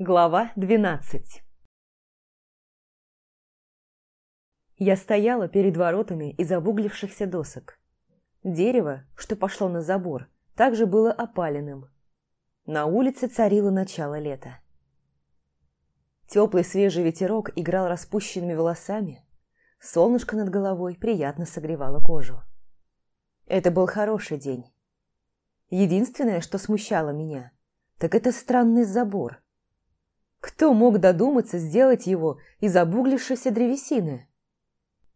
Глава 12 Я стояла перед воротами из обуглившихся досок. Дерево, что пошло на забор, также было опаленным. На улице царило начало лета. Теплый свежий ветерок играл распущенными волосами. Солнышко над головой приятно согревало кожу. Это был хороший день. Единственное, что смущало меня, так это странный забор. Кто мог додуматься сделать его из обуглившейся древесины?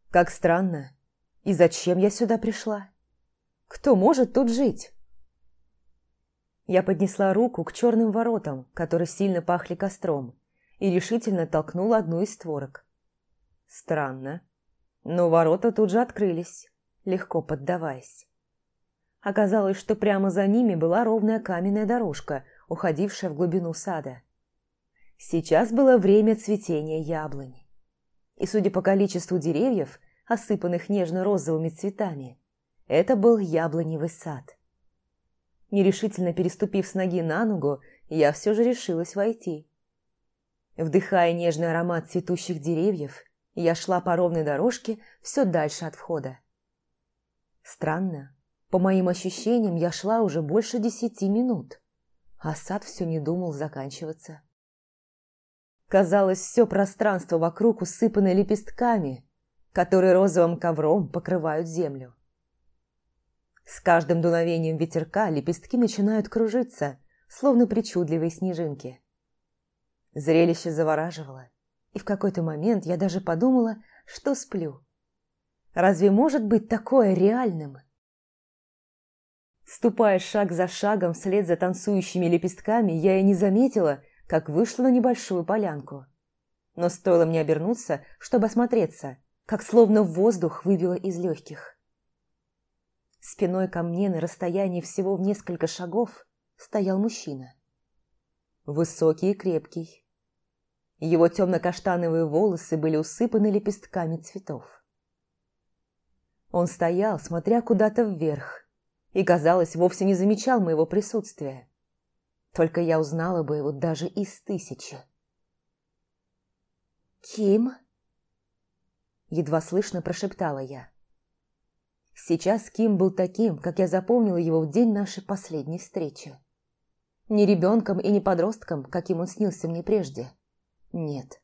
Как странно. И зачем я сюда пришла? Кто может тут жить? Я поднесла руку к черным воротам, которые сильно пахли костром, и решительно толкнула одну из створок. Странно. Но ворота тут же открылись, легко поддаваясь. Оказалось, что прямо за ними была ровная каменная дорожка, уходившая в глубину сада. Сейчас было время цветения яблонь. И судя по количеству деревьев, осыпанных нежно-розовыми цветами, это был яблоневый сад. Нерешительно переступив с ноги на ногу, я все же решилась войти. Вдыхая нежный аромат цветущих деревьев, я шла по ровной дорожке все дальше от входа. Странно, по моим ощущениям, я шла уже больше десяти минут, а сад все не думал заканчиваться. Казалось, все пространство вокруг усыпано лепестками, которые розовым ковром покрывают землю. С каждым дуновением ветерка лепестки начинают кружиться, словно причудливые снежинки. Зрелище завораживало, и в какой-то момент я даже подумала, что сплю. Разве может быть такое реальным? Ступая шаг за шагом вслед за танцующими лепестками, я и не заметила, как вышла на небольшую полянку. Но стоило мне обернуться, чтобы осмотреться, как словно воздух выбило из легких. Спиной ко мне на расстоянии всего в несколько шагов стоял мужчина. Высокий и крепкий. Его темно-каштановые волосы были усыпаны лепестками цветов. Он стоял, смотря куда-то вверх, и, казалось, вовсе не замечал моего присутствия. Только я узнала бы его даже из тысячи. «Ким?» Едва слышно прошептала я. Сейчас Ким был таким, как я запомнила его в день нашей последней встречи. Не ребенком и не подростком, каким он снился мне прежде. Нет.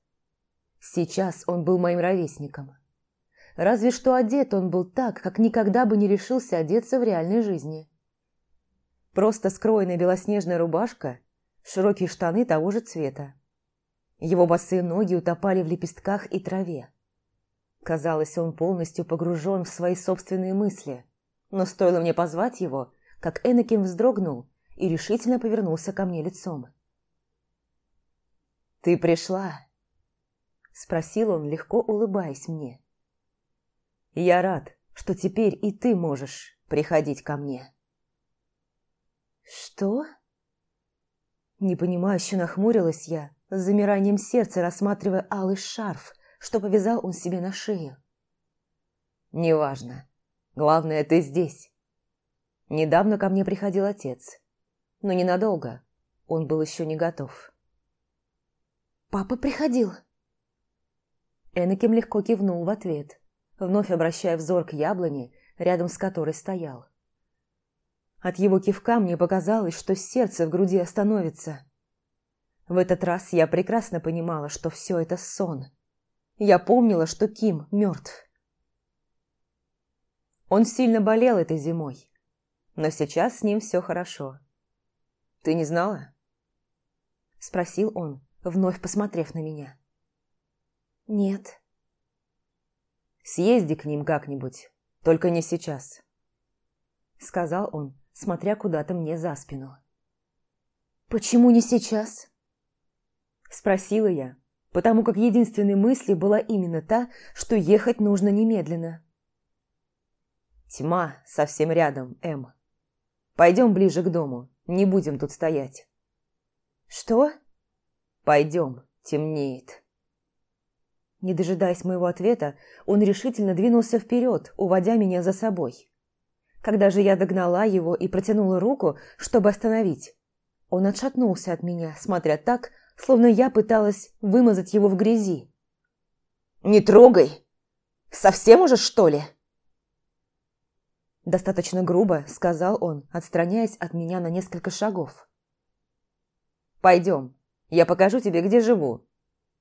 Сейчас он был моим ровесником. Разве что одет он был так, как никогда бы не решился одеться в реальной жизни. Просто скроенная белоснежная рубашка, широкие штаны того же цвета. Его босые ноги утопали в лепестках и траве. Казалось, он полностью погружен в свои собственные мысли. Но стоило мне позвать его, как Энакин вздрогнул и решительно повернулся ко мне лицом. «Ты пришла?» – спросил он, легко улыбаясь мне. «Я рад, что теперь и ты можешь приходить ко мне». «Что?» Непонимающе нахмурилась я, с замиранием сердца рассматривая алый шарф – что повязал он себе на шею. «Неважно. Главное, ты здесь. Недавно ко мне приходил отец. Но ненадолго. Он был еще не готов». «Папа приходил?» Энаким легко кивнул в ответ, вновь обращая взор к яблоне, рядом с которой стоял. От его кивка мне показалось, что сердце в груди остановится. В этот раз я прекрасно понимала, что все это сон – я помнила, что Ким мертв. Он сильно болел этой зимой, но сейчас с ним все хорошо. Ты не знала? Спросил он, вновь посмотрев на меня. Нет. Съезди к ним как-нибудь, только не сейчас. Сказал он, смотря куда-то мне за спину. «Почему не сейчас?» Спросила я, потому как единственной мыслью была именно та, что ехать нужно немедленно. «Тьма совсем рядом, Эм. Пойдем ближе к дому, не будем тут стоять». «Что?» «Пойдем, темнеет». Не дожидаясь моего ответа, он решительно двинулся вперед, уводя меня за собой. Когда же я догнала его и протянула руку, чтобы остановить, он отшатнулся от меня, смотря так, словно я пыталась вымазать его в грязи. «Не трогай! Совсем уже, что ли?» Достаточно грубо, сказал он, отстраняясь от меня на несколько шагов. «Пойдем, я покажу тебе, где живу»,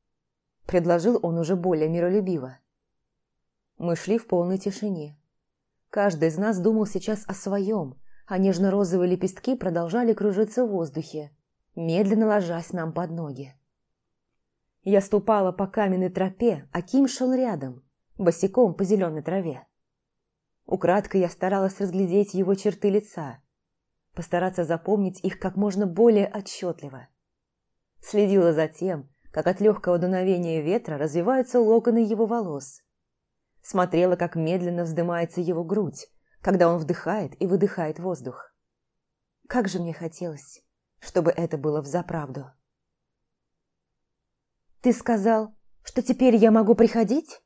– предложил он уже более миролюбиво. Мы шли в полной тишине. Каждый из нас думал сейчас о своем, а нежно-розовые лепестки продолжали кружиться в воздухе, медленно ложась нам под ноги. Я ступала по каменной тропе, а Ким шел рядом, босиком по зеленой траве. Украдкой я старалась разглядеть его черты лица, постараться запомнить их как можно более отчетливо. Следила за тем, как от легкого дуновения ветра развиваются локоны его волос. Смотрела, как медленно вздымается его грудь, когда он вдыхает и выдыхает воздух. Как же мне хотелось, чтобы это было взаправду. «Ты сказал, что теперь я могу приходить?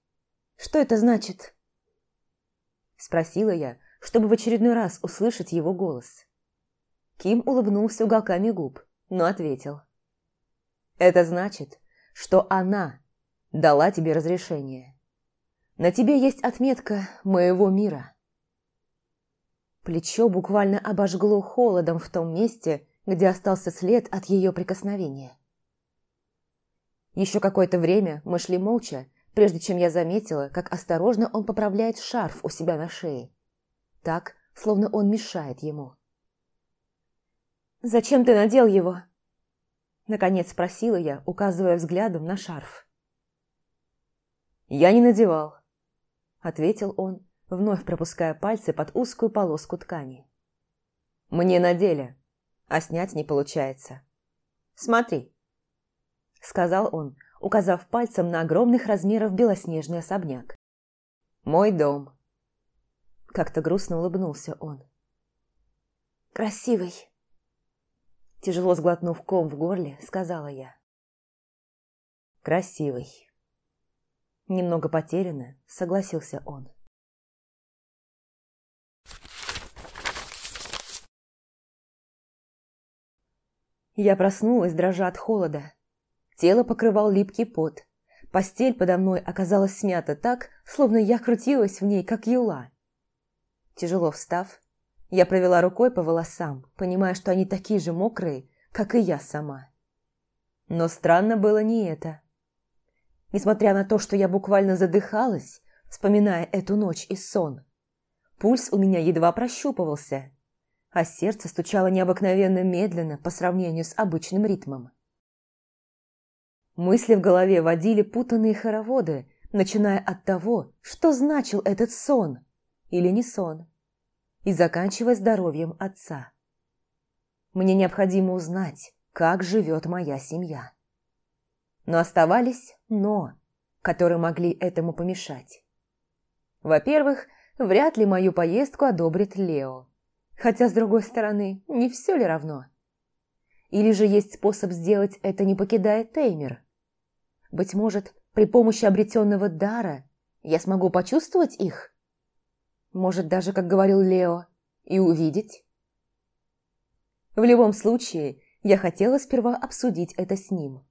Что это значит?» Спросила я, чтобы в очередной раз услышать его голос. Ким улыбнулся уголками губ, но ответил. «Это значит, что она дала тебе разрешение. На тебе есть отметка моего мира». Плечо буквально обожгло холодом в том месте, где остался след от ее прикосновения. Еще какое-то время мы шли молча, прежде чем я заметила, как осторожно он поправляет шарф у себя на шее. Так, словно он мешает ему. «Зачем ты надел его?» Наконец спросила я, указывая взглядом на шарф. «Я не надевал», — ответил он, вновь пропуская пальцы под узкую полоску ткани. «Мне надели, а снять не получается. Смотри», — сказал он, указав пальцем на огромных размеров белоснежный особняк. «Мой дом». Как-то грустно улыбнулся он. «Красивый», — тяжело сглотнув ком в горле, сказала я. «Красивый». Немного потерянно согласился он. Я проснулась, дрожа от холода. Тело покрывал липкий пот. Постель подо мной оказалась смята так, словно я крутилась в ней, как юла. Тяжело встав, я провела рукой по волосам, понимая, что они такие же мокрые, как и я сама. Но странно было не это. Несмотря на то, что я буквально задыхалась, вспоминая эту ночь и сон, пульс у меня едва прощупывался, а сердце стучало необыкновенно медленно по сравнению с обычным ритмом. Мысли в голове водили путанные хороводы, начиная от того, что значил этот сон или не сон, и заканчивая здоровьем отца. Мне необходимо узнать, как живет моя семья. Но оставались «но», которые могли этому помешать. Во-первых, вряд ли мою поездку одобрит Лео. Хотя, с другой стороны, не все ли равно? Или же есть способ сделать это, не покидая Теймер? Быть может, при помощи обретенного дара я смогу почувствовать их? Может, даже, как говорил Лео, и увидеть? В любом случае, я хотела сперва обсудить это с ним.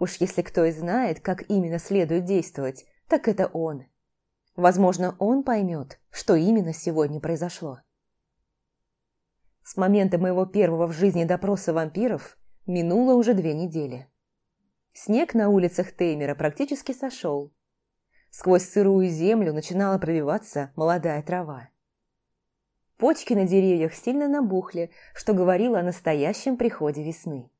Уж если кто и знает, как именно следует действовать, так это он. Возможно, он поймет, что именно сегодня произошло. С момента моего первого в жизни допроса вампиров минуло уже две недели. Снег на улицах Теймера практически сошел. Сквозь сырую землю начинала пробиваться молодая трава. Почки на деревьях сильно набухли, что говорило о настоящем приходе весны.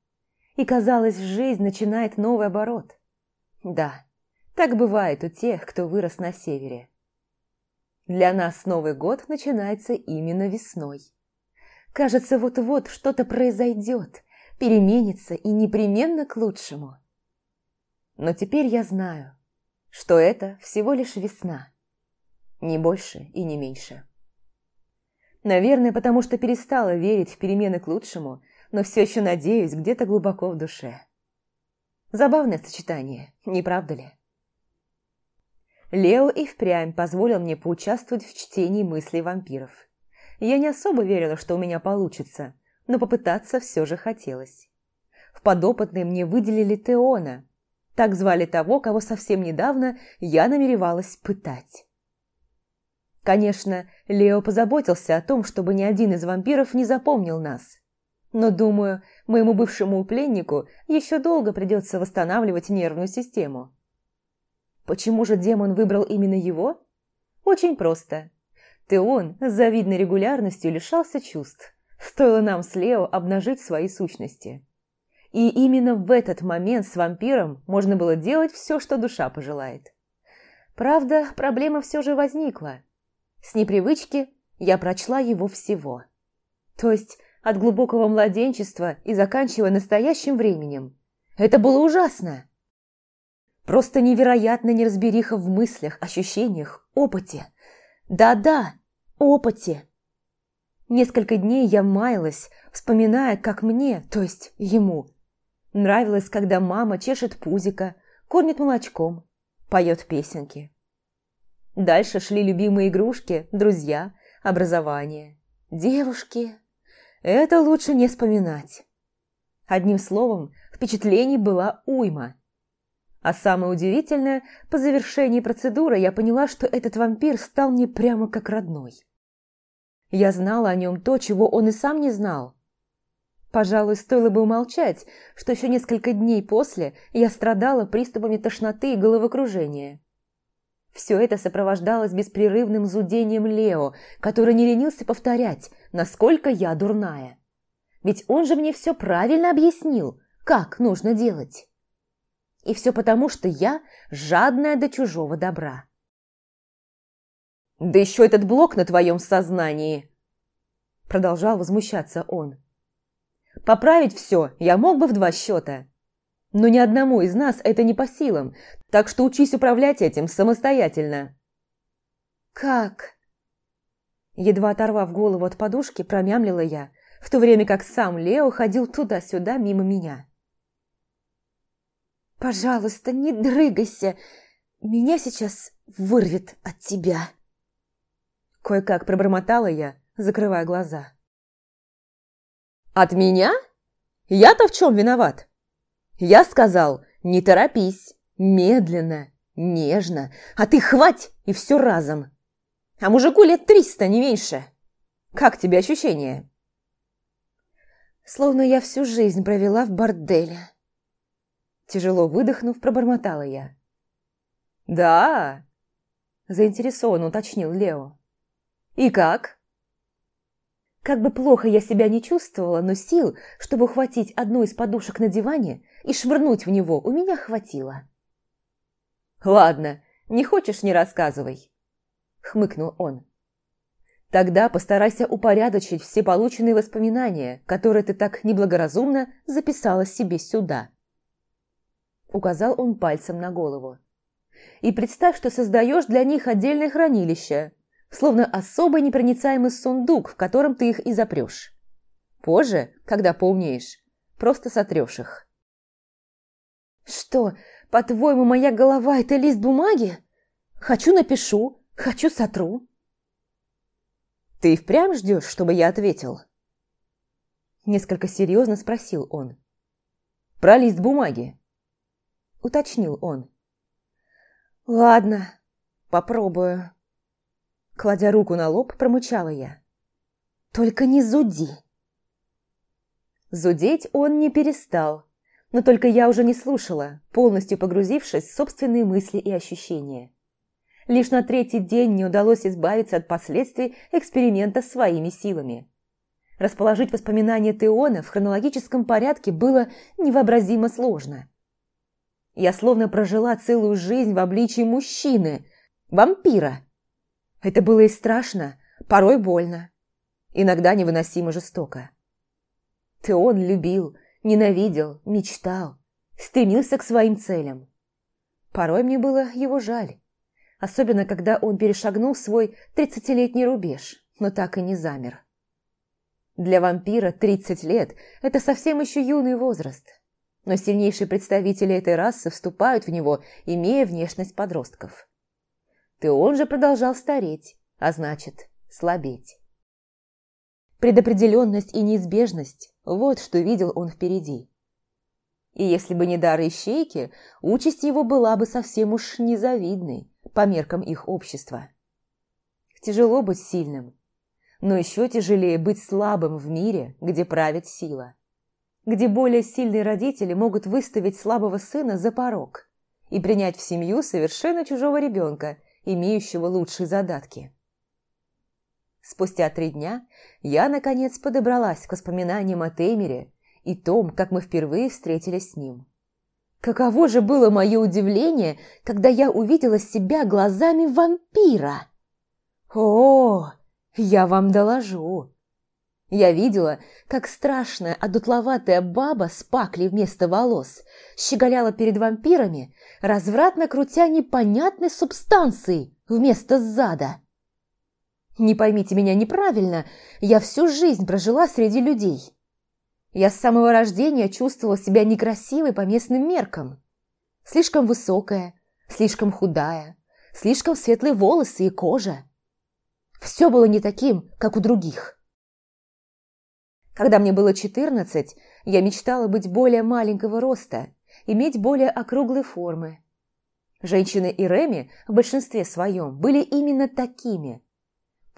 И казалось, жизнь начинает новый оборот. Да, так бывает у тех, кто вырос на севере. Для нас Новый год начинается именно весной. Кажется, вот-вот что-то произойдет, переменится и непременно к лучшему. Но теперь я знаю, что это всего лишь весна. Не больше и не меньше. Наверное, потому что перестала верить в перемены к лучшему, но все еще надеюсь где-то глубоко в душе. Забавное сочетание, не правда ли? Лео и впрямь позволил мне поучаствовать в чтении мыслей вампиров. Я не особо верила, что у меня получится, но попытаться все же хотелось. в подопытные мне выделили Теона. Так звали того, кого совсем недавно я намеревалась пытать. Конечно, Лео позаботился о том, чтобы ни один из вампиров не запомнил нас. Но, думаю, моему бывшему пленнику еще долго придется восстанавливать нервную систему. Почему же демон выбрал именно его? Очень просто. Теон с завидной регулярностью лишался чувств. Стоило нам с Лео обнажить свои сущности. И именно в этот момент с вампиром можно было делать все, что душа пожелает. Правда, проблема все же возникла. С непривычки я прочла его всего. То есть от глубокого младенчества и заканчивая настоящим временем. Это было ужасно. Просто невероятная неразбериха в мыслях, ощущениях, опыте. Да-да, опыте. Несколько дней я маялась, вспоминая, как мне, то есть ему, нравилось, когда мама чешет пузика, кормит молочком, поет песенки. Дальше шли любимые игрушки, друзья, образование, девушки. Это лучше не вспоминать. Одним словом, впечатлений была уйма. А самое удивительное, по завершении процедуры я поняла, что этот вампир стал мне прямо как родной. Я знала о нем то, чего он и сам не знал. Пожалуй, стоило бы умолчать, что еще несколько дней после я страдала приступами тошноты и головокружения. Все это сопровождалось беспрерывным зудением Лео, который не ленился повторять, насколько я дурная. Ведь он же мне все правильно объяснил, как нужно делать. И все потому, что я жадная до чужого добра. «Да еще этот блок на твоем сознании!» Продолжал возмущаться он. «Поправить все я мог бы в два счета. Но ни одному из нас это не по силам, так что учись управлять этим самостоятельно». «Как?» Едва оторвав голову от подушки, промямлила я, в то время как сам Лео ходил туда-сюда мимо меня. «Пожалуйста, не дрыгайся, меня сейчас вырвет от тебя». Кое-как пробормотала я, закрывая глаза. «От меня? Я-то в чем виноват?» Я сказал, не торопись, медленно, нежно, а ты хвать и все разом. А мужику лет триста, не меньше. Как тебе ощущение? Словно я всю жизнь провела в борделе. Тяжело выдохнув, пробормотала я. «Да?» – заинтересованно уточнил Лео. «И как?» Как бы плохо я себя не чувствовала, но сил, чтобы ухватить одну из подушек на диване и швырнуть в него, у меня хватило. «Ладно, не хочешь – не рассказывай», – хмыкнул он. «Тогда постарайся упорядочить все полученные воспоминания, которые ты так неблагоразумно записала себе сюда». Указал он пальцем на голову. «И представь, что создаешь для них отдельное хранилище, словно особый непроницаемый сундук, в котором ты их и запрешь. Позже, когда поумнеешь, просто сотрешь их. «Что, по-твоему, моя голова – это лист бумаги? Хочу напишу, хочу сотру». «Ты впрямь ждешь, чтобы я ответил?» Несколько серьезно спросил он. «Про лист бумаги?» Уточнил он. «Ладно, попробую». Кладя руку на лоб, промычала я. «Только не зуди!» Зудеть он не перестал, но только я уже не слушала, полностью погрузившись в собственные мысли и ощущения. Лишь на третий день не удалось избавиться от последствий эксперимента своими силами. Расположить воспоминания Теона в хронологическом порядке было невообразимо сложно. Я словно прожила целую жизнь в обличии мужчины, вампира, это было и страшно, порой больно, иногда невыносимо жестоко. Ты он любил, ненавидел, мечтал, стремился к своим целям. Порой мне было его жаль, особенно когда он перешагнул свой тридцатилетний рубеж, но так и не замер. Для вампира 30 лет – это совсем еще юный возраст, но сильнейшие представители этой расы вступают в него, имея внешность подростков. Ты он же продолжал стареть, а значит, слабеть. Предопределенность и неизбежность – вот что видел он впереди. И если бы не дары ищейки, участь его была бы совсем уж незавидной по меркам их общества. Тяжело быть сильным, но еще тяжелее быть слабым в мире, где правит сила. Где более сильные родители могут выставить слабого сына за порог и принять в семью совершенно чужого ребенка, имеющего лучшие задатки. Спустя три дня я, наконец, подобралась к воспоминаниям о Теймере и том, как мы впервые встретились с ним. Каково же было мое удивление, когда я увидела себя глазами вампира! О, я вам доложу! Я видела, как страшная одутловатая баба с паклей вместо волос щеголяла перед вампирами, развратно крутя непонятной субстанцией вместо зада. Не поймите меня неправильно, я всю жизнь прожила среди людей. Я с самого рождения чувствовала себя некрасивой по местным меркам. Слишком высокая, слишком худая, слишком светлые волосы и кожа. Все было не таким, как у других. Когда мне было 14, я мечтала быть более маленького роста, иметь более округлые формы. Женщины и Реми в большинстве своем были именно такими –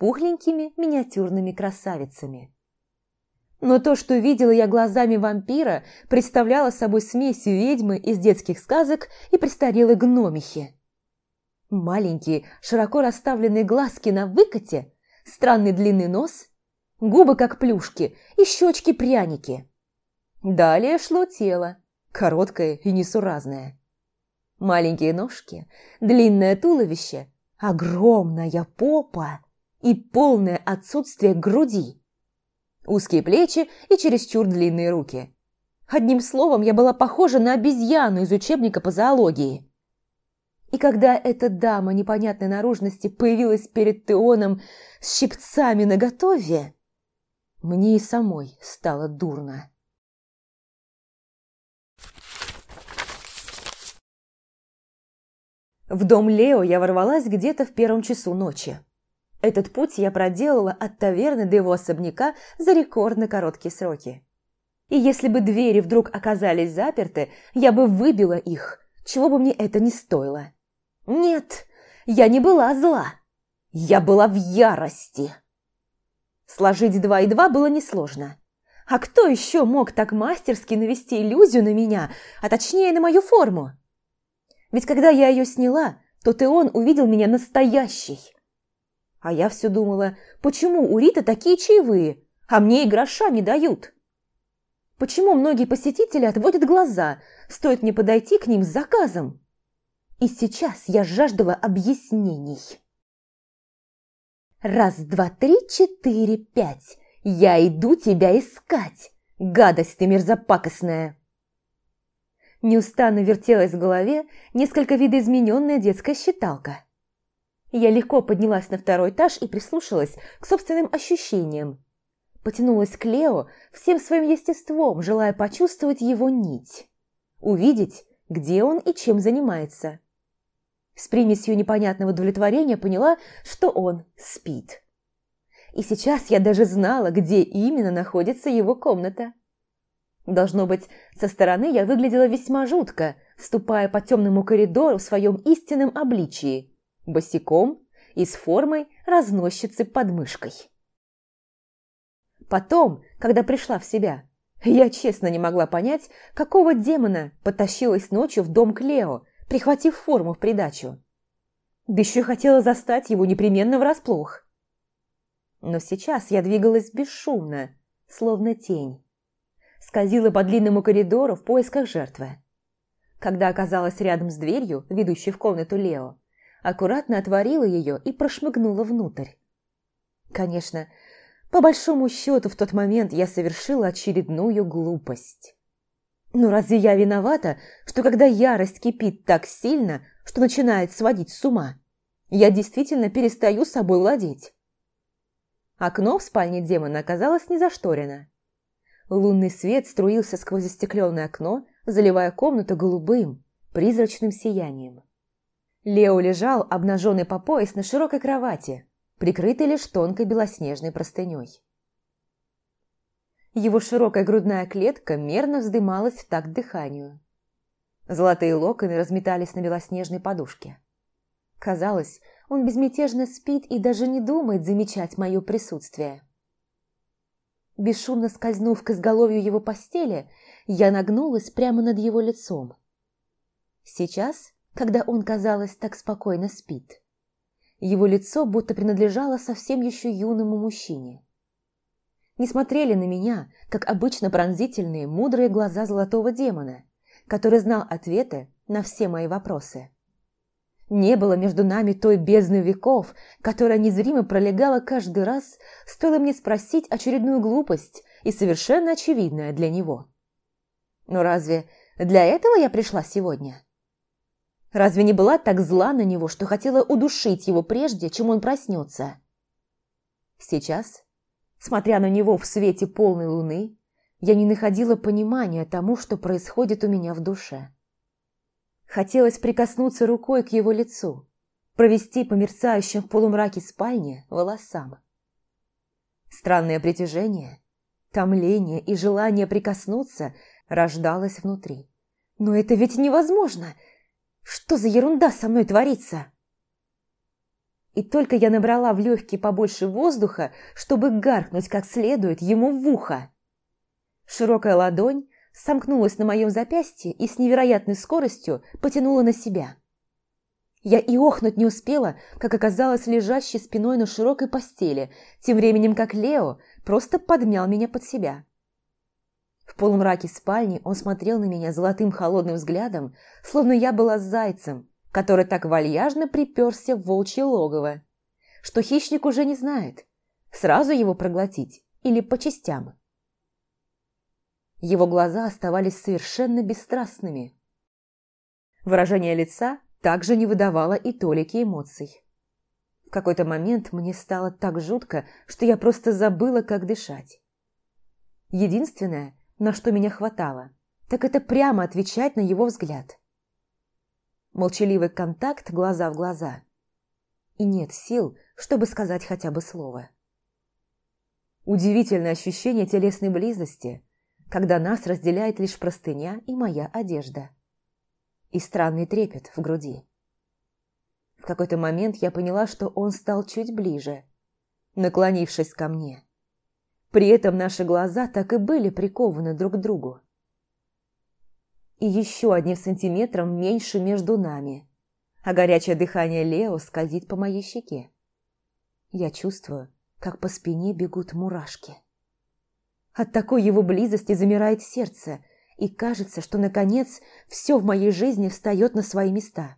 пухленькими миниатюрными красавицами. Но то, что видела я глазами вампира, представляло собой смесью ведьмы из детских сказок и престарелой гномихи. Маленькие, широко расставленные глазки на выкате, странный длинный нос – губы как плюшки и щечки-пряники. Далее шло тело, короткое и несуразное. Маленькие ножки, длинное туловище, огромная попа и полное отсутствие груди. Узкие плечи и чересчур длинные руки. Одним словом, я была похожа на обезьяну из учебника по зоологии. И когда эта дама непонятной наружности появилась перед Теоном с щипцами наготове, мне и самой стало дурно. В дом Лео я ворвалась где-то в первом часу ночи. Этот путь я проделала от таверны до его особняка за рекордно короткие сроки. И если бы двери вдруг оказались заперты, я бы выбила их, чего бы мне это ни стоило. Нет, я не была зла. Я была в ярости. Сложить два и два было несложно. А кто еще мог так мастерски навести иллюзию на меня, а точнее на мою форму? Ведь когда я ее сняла, то Теон увидел меня настоящей. А я все думала, почему у Риты такие чаевые, а мне и гроша не дают? Почему многие посетители отводят глаза, стоит мне подойти к ним с заказом? И сейчас я жаждала объяснений. Раз, два, три, четыре, пять. Я иду тебя искать, гадость ты мерзопакостная. Неустанно вертелась в голове несколько видоизмененная детская считалка. Я легко поднялась на второй этаж и прислушалась к собственным ощущениям. Потянулась к Лео всем своим естеством, желая почувствовать его нить. Увидеть, где он и чем занимается. С примесью непонятного удовлетворения поняла, что он спит. И сейчас я даже знала, где именно находится его комната. Должно быть, со стороны я выглядела весьма жутко, ступая по темному коридору в своем истинном обличии, босиком и с формой разносчицы под мышкой. Потом, когда пришла в себя, я честно не могла понять, какого демона потащилась ночью в дом Клео, прихватив форму в придачу. Да еще хотела застать его непременно врасплох. Но сейчас я двигалась бесшумно, словно тень. Скользила по длинному коридору в поисках жертвы. Когда оказалась рядом с дверью, ведущей в комнату Лео, аккуратно отворила ее и прошмыгнула внутрь. Конечно, по большому счету в тот момент я совершила очередную глупость. Ну разве я виновата, что когда ярость кипит так сильно, что начинает сводить с ума, я действительно перестаю собой владеть? Окно в спальне демона оказалось не зашторено. Лунный свет струился сквозь застекленное окно, заливая комнату голубым, призрачным сиянием. Лео лежал, обнаженный по пояс, на широкой кровати, прикрытый лишь тонкой белоснежной простыней. Его широкая грудная клетка мерно вздымалась в такт дыханию. Золотые локоны разметались на белоснежной подушке. Казалось, он безмятежно спит и даже не думает замечать мое присутствие. Бесшумно скользнув к изголовью его постели, я нагнулась прямо над его лицом. Сейчас, когда он, казалось, так спокойно спит, его лицо будто принадлежало совсем еще юному мужчине. Не смотрели на меня, как обычно пронзительные, мудрые глаза золотого демона, который знал ответы на все мои вопросы. Не было между нами той бездны веков, которая незримо пролегала каждый раз, стоило мне спросить очередную глупость и совершенно очевидная для него. Но разве для этого я пришла сегодня? Разве не была так зла на него, что хотела удушить его прежде, чем он проснется? Сейчас, смотря на него в свете полной луны, я не находила понимания тому, что происходит у меня в душе. Хотелось прикоснуться рукой к его лицу, провести по мерцающим в полумраке спальни волосам. Странное притяжение, томление и желание прикоснуться рождалось внутри. Но это ведь невозможно! Что за ерунда со мной творится? И только я набрала в легкие побольше воздуха, чтобы гаркнуть как следует ему в ухо. Широкая ладонь сомкнулась на моем запястье и с невероятной скоростью потянула на себя. Я и охнуть не успела, как оказалась лежащей спиной на широкой постели, тем временем как Лео просто подмял меня под себя. В полумраке спальни он смотрел на меня золотым холодным взглядом, словно я была зайцем, который так вальяжно приперся в волчье логово, что хищник уже не знает, сразу его проглотить или по частям. Его глаза оставались совершенно бесстрастными. Выражение лица также не выдавало и толики эмоций. В какой-то момент мне стало так жутко, что я просто забыла, как дышать. Единственное, на что меня хватало, так это прямо отвечать на его взгляд. Молчаливый контакт глаза в глаза. И нет сил, чтобы сказать хотя бы слово. Удивительное ощущение телесной близости – когда нас разделяет лишь простыня и моя одежда. И странный трепет в груди. В какой-то момент я поняла, что он стал чуть ближе, наклонившись ко мне. При этом наши глаза так и были прикованы друг к другу. И еще одним сантиметром меньше между нами, а горячее дыхание Лео скользит по моей щеке. Я чувствую, как по спине бегут мурашки. От такой его близости замирает сердце, и кажется, что, наконец, все в моей жизни встает на свои места.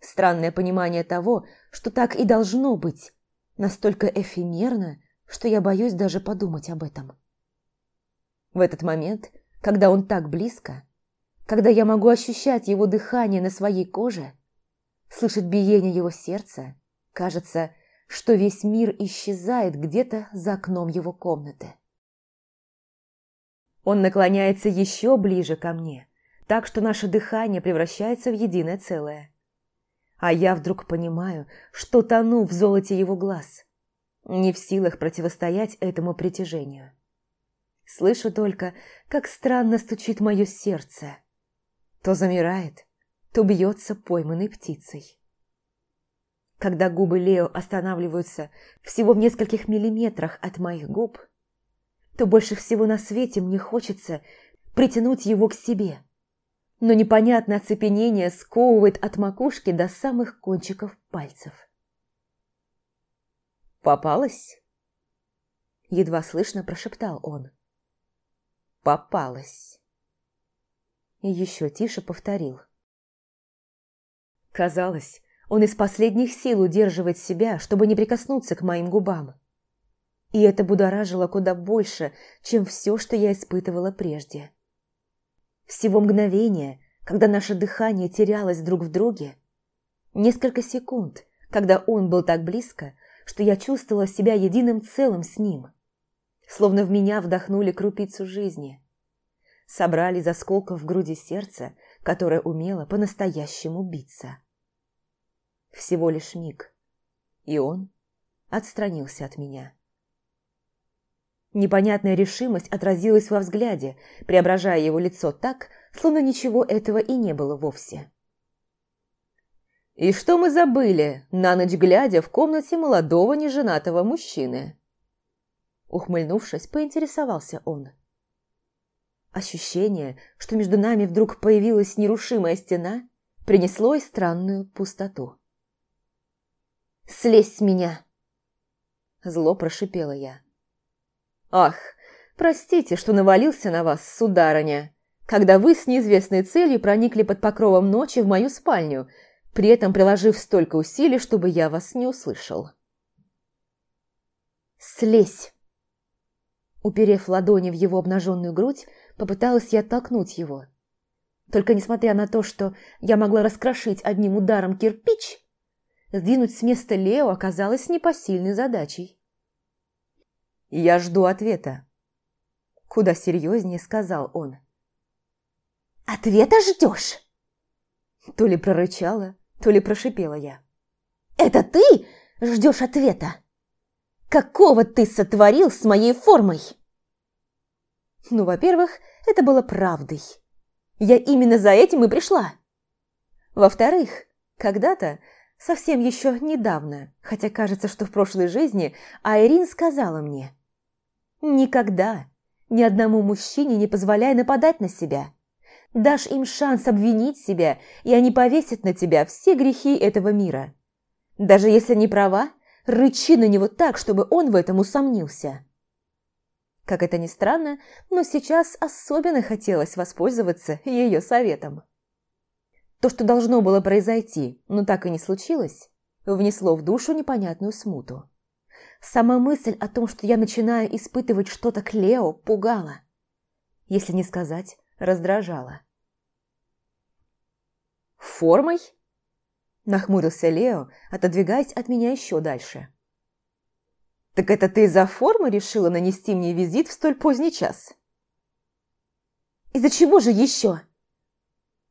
Странное понимание того, что так и должно быть, настолько эфемерно, что я боюсь даже подумать об этом. В этот момент, когда он так близко, когда я могу ощущать его дыхание на своей коже, слышать биение его сердца, кажется, что весь мир исчезает где-то за окном его комнаты. Он наклоняется еще ближе ко мне, так что наше дыхание превращается в единое целое. А я вдруг понимаю, что тону в золоте его глаз, не в силах противостоять этому притяжению. Слышу только, как странно стучит мое сердце. То замирает, то бьется пойманной птицей. Когда губы Лео останавливаются всего в нескольких миллиметрах от моих губ – то больше всего на свете мне хочется притянуть его к себе. Но непонятное оцепенение сковывает от макушки до самых кончиков пальцев. «Попалась?» Едва слышно прошептал он. «Попалась!» И еще тише повторил. Казалось, он из последних сил удерживает себя, чтобы не прикоснуться к моим губам. И это будоражило куда больше, чем все, что я испытывала прежде. Всего мгновения, когда наше дыхание терялось друг в друге, несколько секунд, когда он был так близко, что я чувствовала себя единым целым с ним, словно в меня вдохнули крупицу жизни, собрали из осколков в груди сердца, которое умело по-настоящему биться. Всего лишь миг, и он отстранился от меня. Непонятная решимость отразилась во взгляде, преображая его лицо так, словно ничего этого и не было вовсе. «И что мы забыли, на ночь глядя в комнате молодого неженатого мужчины?» Ухмыльнувшись, поинтересовался он. Ощущение, что между нами вдруг появилась нерушимая стена, принесло и странную пустоту. «Слезь с меня!» Зло прошипела я. «Ах, простите, что навалился на вас, сударыня, когда вы с неизвестной целью проникли под покровом ночи в мою спальню, при этом приложив столько усилий, чтобы я вас не услышал». «Слезь!» Уперев ладони в его обнаженную грудь, попыталась я толкнуть его. Только несмотря на то, что я могла раскрошить одним ударом кирпич, сдвинуть с места Лео оказалось непосильной задачей. «Я жду ответа», – куда серьезнее сказал он. «Ответа ждешь?» То ли прорычала, то ли прошипела я. «Это ты ждешь ответа? Какого ты сотворил с моей формой?» Ну, во-первых, это было правдой. Я именно за этим и пришла. Во-вторых, когда-то, совсем еще недавно, хотя кажется, что в прошлой жизни, Айрин сказала мне, «Никогда, ни одному мужчине не позволяй нападать на себя. Дашь им шанс обвинить себя, и они повесят на тебя все грехи этого мира. Даже если не права, рычи на него так, чтобы он в этом усомнился». Как это ни странно, но сейчас особенно хотелось воспользоваться ее советом. То, что должно было произойти, но так и не случилось, внесло в душу непонятную смуту. Сама мысль о том, что я начинаю испытывать что-то к Лео, пугала. Если не сказать, раздражала. «Формой?» – нахмурился Лео, отодвигаясь от меня еще дальше. «Так это ты из-за формы решила нанести мне визит в столь поздний час?» «Из-за чего же еще?»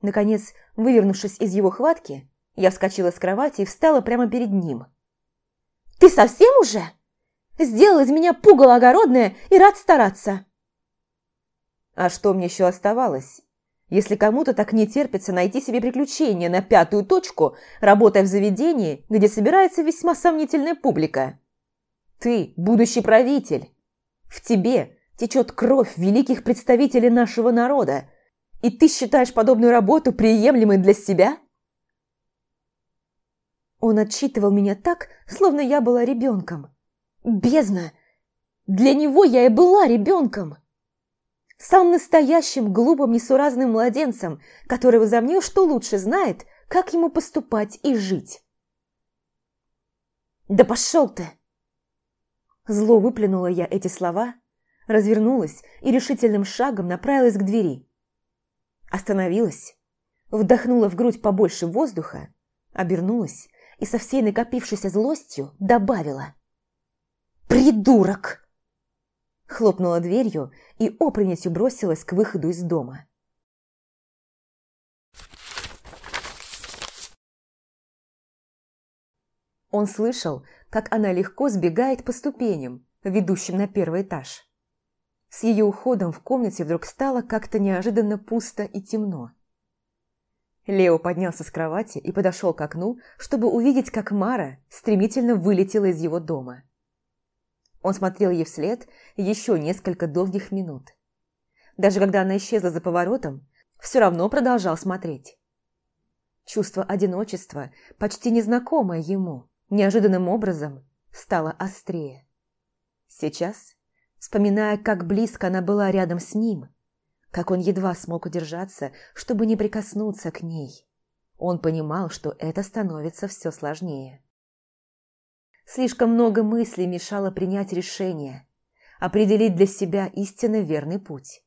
Наконец, вывернувшись из его хватки, я вскочила с кровати и встала прямо перед ним. «Ты совсем уже? Сделал из меня пугало огородное и рад стараться!» «А что мне еще оставалось?» Если кому-то так не терпится найти себе приключения на пятую точку, работая в заведении, где собирается весьма сомнительная публика. Ты – будущий правитель. В тебе течет кровь великих представителей нашего народа. И ты считаешь подобную работу приемлемой для себя? Он отчитывал меня так, словно я была ребенком. Бездна! Для него я и была ребенком. Самым настоящим, глупым, несуразным младенцем, который возомнил, что лучше знает, как ему поступать и жить. «Да пошел ты!» Зло выплюнула я эти слова, развернулась и решительным шагом направилась к двери. Остановилась, вдохнула в грудь побольше воздуха, обернулась и со всей накопившейся злостью добавила. «Придурок!» Хлопнула дверью и опрометью бросилась к выходу из дома. Он слышал, как она легко сбегает по ступеням, ведущим на первый этаж. С ее уходом в комнате вдруг стало как-то неожиданно пусто и темно. Лео поднялся с кровати и подошел к окну, чтобы увидеть, как Мара стремительно вылетела из его дома. Он смотрел ей вслед еще несколько долгих минут. Даже когда она исчезла за поворотом, все равно продолжал смотреть. Чувство одиночества, почти незнакомое ему, неожиданным образом стало острее. Сейчас, вспоминая, как близко она была рядом с ним, как он едва смог удержаться, чтобы не прикоснуться к ней, он понимал, что это становится все сложнее. Слишком много мыслей мешало принять решение, определить для себя истинно верный путь.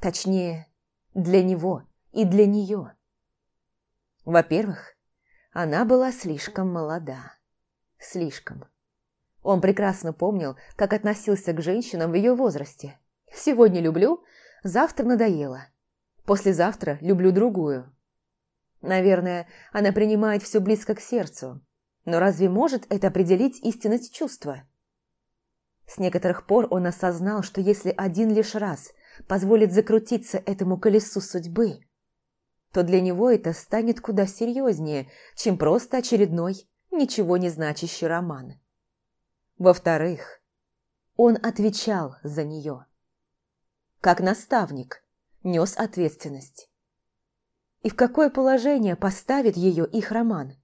Точнее, для него и для нее. Во-первых, она была слишком молода. Слишком. Он прекрасно помнил, как относился к женщинам в ее возрасте. Сегодня люблю, завтра надоело. Послезавтра люблю другую. Наверное, она принимает все близко к сердцу. Но разве может это определить истинность чувства? С некоторых пор он осознал, что если один лишь раз позволит закрутиться этому колесу судьбы, то для него это станет куда серьезнее, чем просто очередной, ничего не значащий роман. Во-вторых, он отвечал за нее. Как наставник, нес ответственность. И в какое положение поставит ее их роман?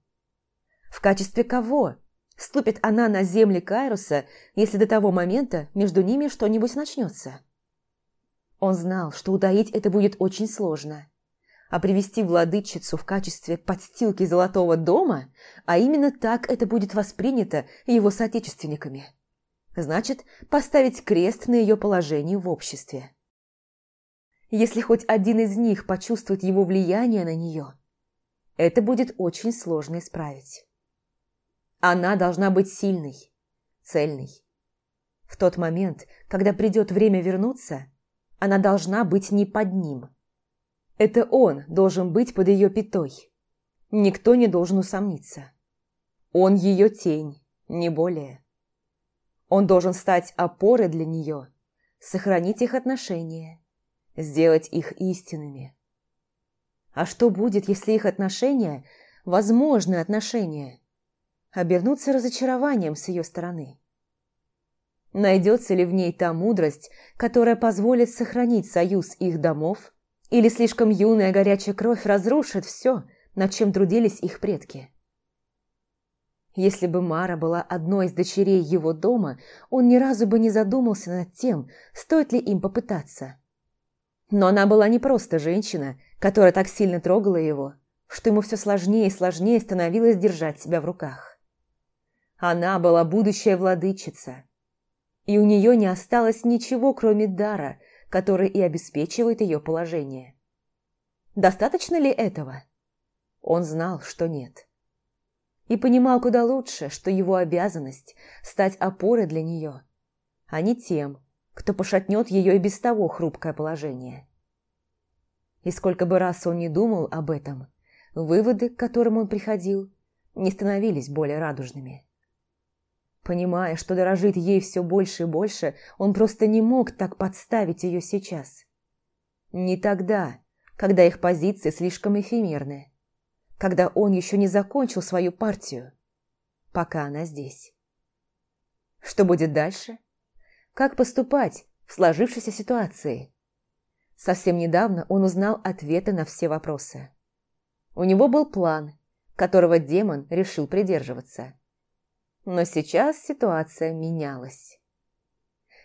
В качестве кого ступит она на земли Кайруса, если до того момента между ними что-нибудь начнется? Он знал, что утаить это будет очень сложно. А привести владычицу в качестве подстилки золотого дома, а именно так это будет воспринято его соотечественниками. Значит, поставить крест на ее положении в обществе. Если хоть один из них почувствует его влияние на нее, это будет очень сложно исправить. Она должна быть сильной, цельной. В тот момент, когда придет время вернуться, она должна быть не под ним. Это он должен быть под ее пятой. Никто не должен усомниться. Он ее тень, не более. Он должен стать опорой для нее, сохранить их отношения, сделать их истинными. А что будет, если их отношения, возможные отношения, обернутся разочарованием с ее стороны? Найдется ли в ней та мудрость, которая позволит сохранить союз их домов, или слишком юная горячая кровь разрушит все, над чем трудились их предки? Если бы Мара была одной из дочерей его дома, он ни разу бы не задумался над тем, стоит ли им попытаться. Но она была не просто женщина, которая так сильно трогала его, что ему все сложнее и сложнее становилось держать себя в руках. Она была будущая владычица, и у нее не осталось ничего, кроме дара, который и обеспечивает ее положение. Достаточно ли этого? Он знал, что нет. И понимал куда лучше, что его обязанность – стать опорой для нее, а не тем, кто пошатнет ее и без того хрупкое положение. И сколько бы раз он не думал об этом, выводы, к которым он приходил, не становились более радужными. Понимая, что дорожит ей все больше и больше, он просто не мог так подставить ее сейчас. Не тогда, когда их позиции слишком эфемерны, когда он еще не закончил свою партию, пока она здесь. Что будет дальше? Как поступать в сложившейся ситуации? Совсем недавно он узнал ответы на все вопросы. У него был план, которого демон решил придерживаться. Но сейчас ситуация менялась.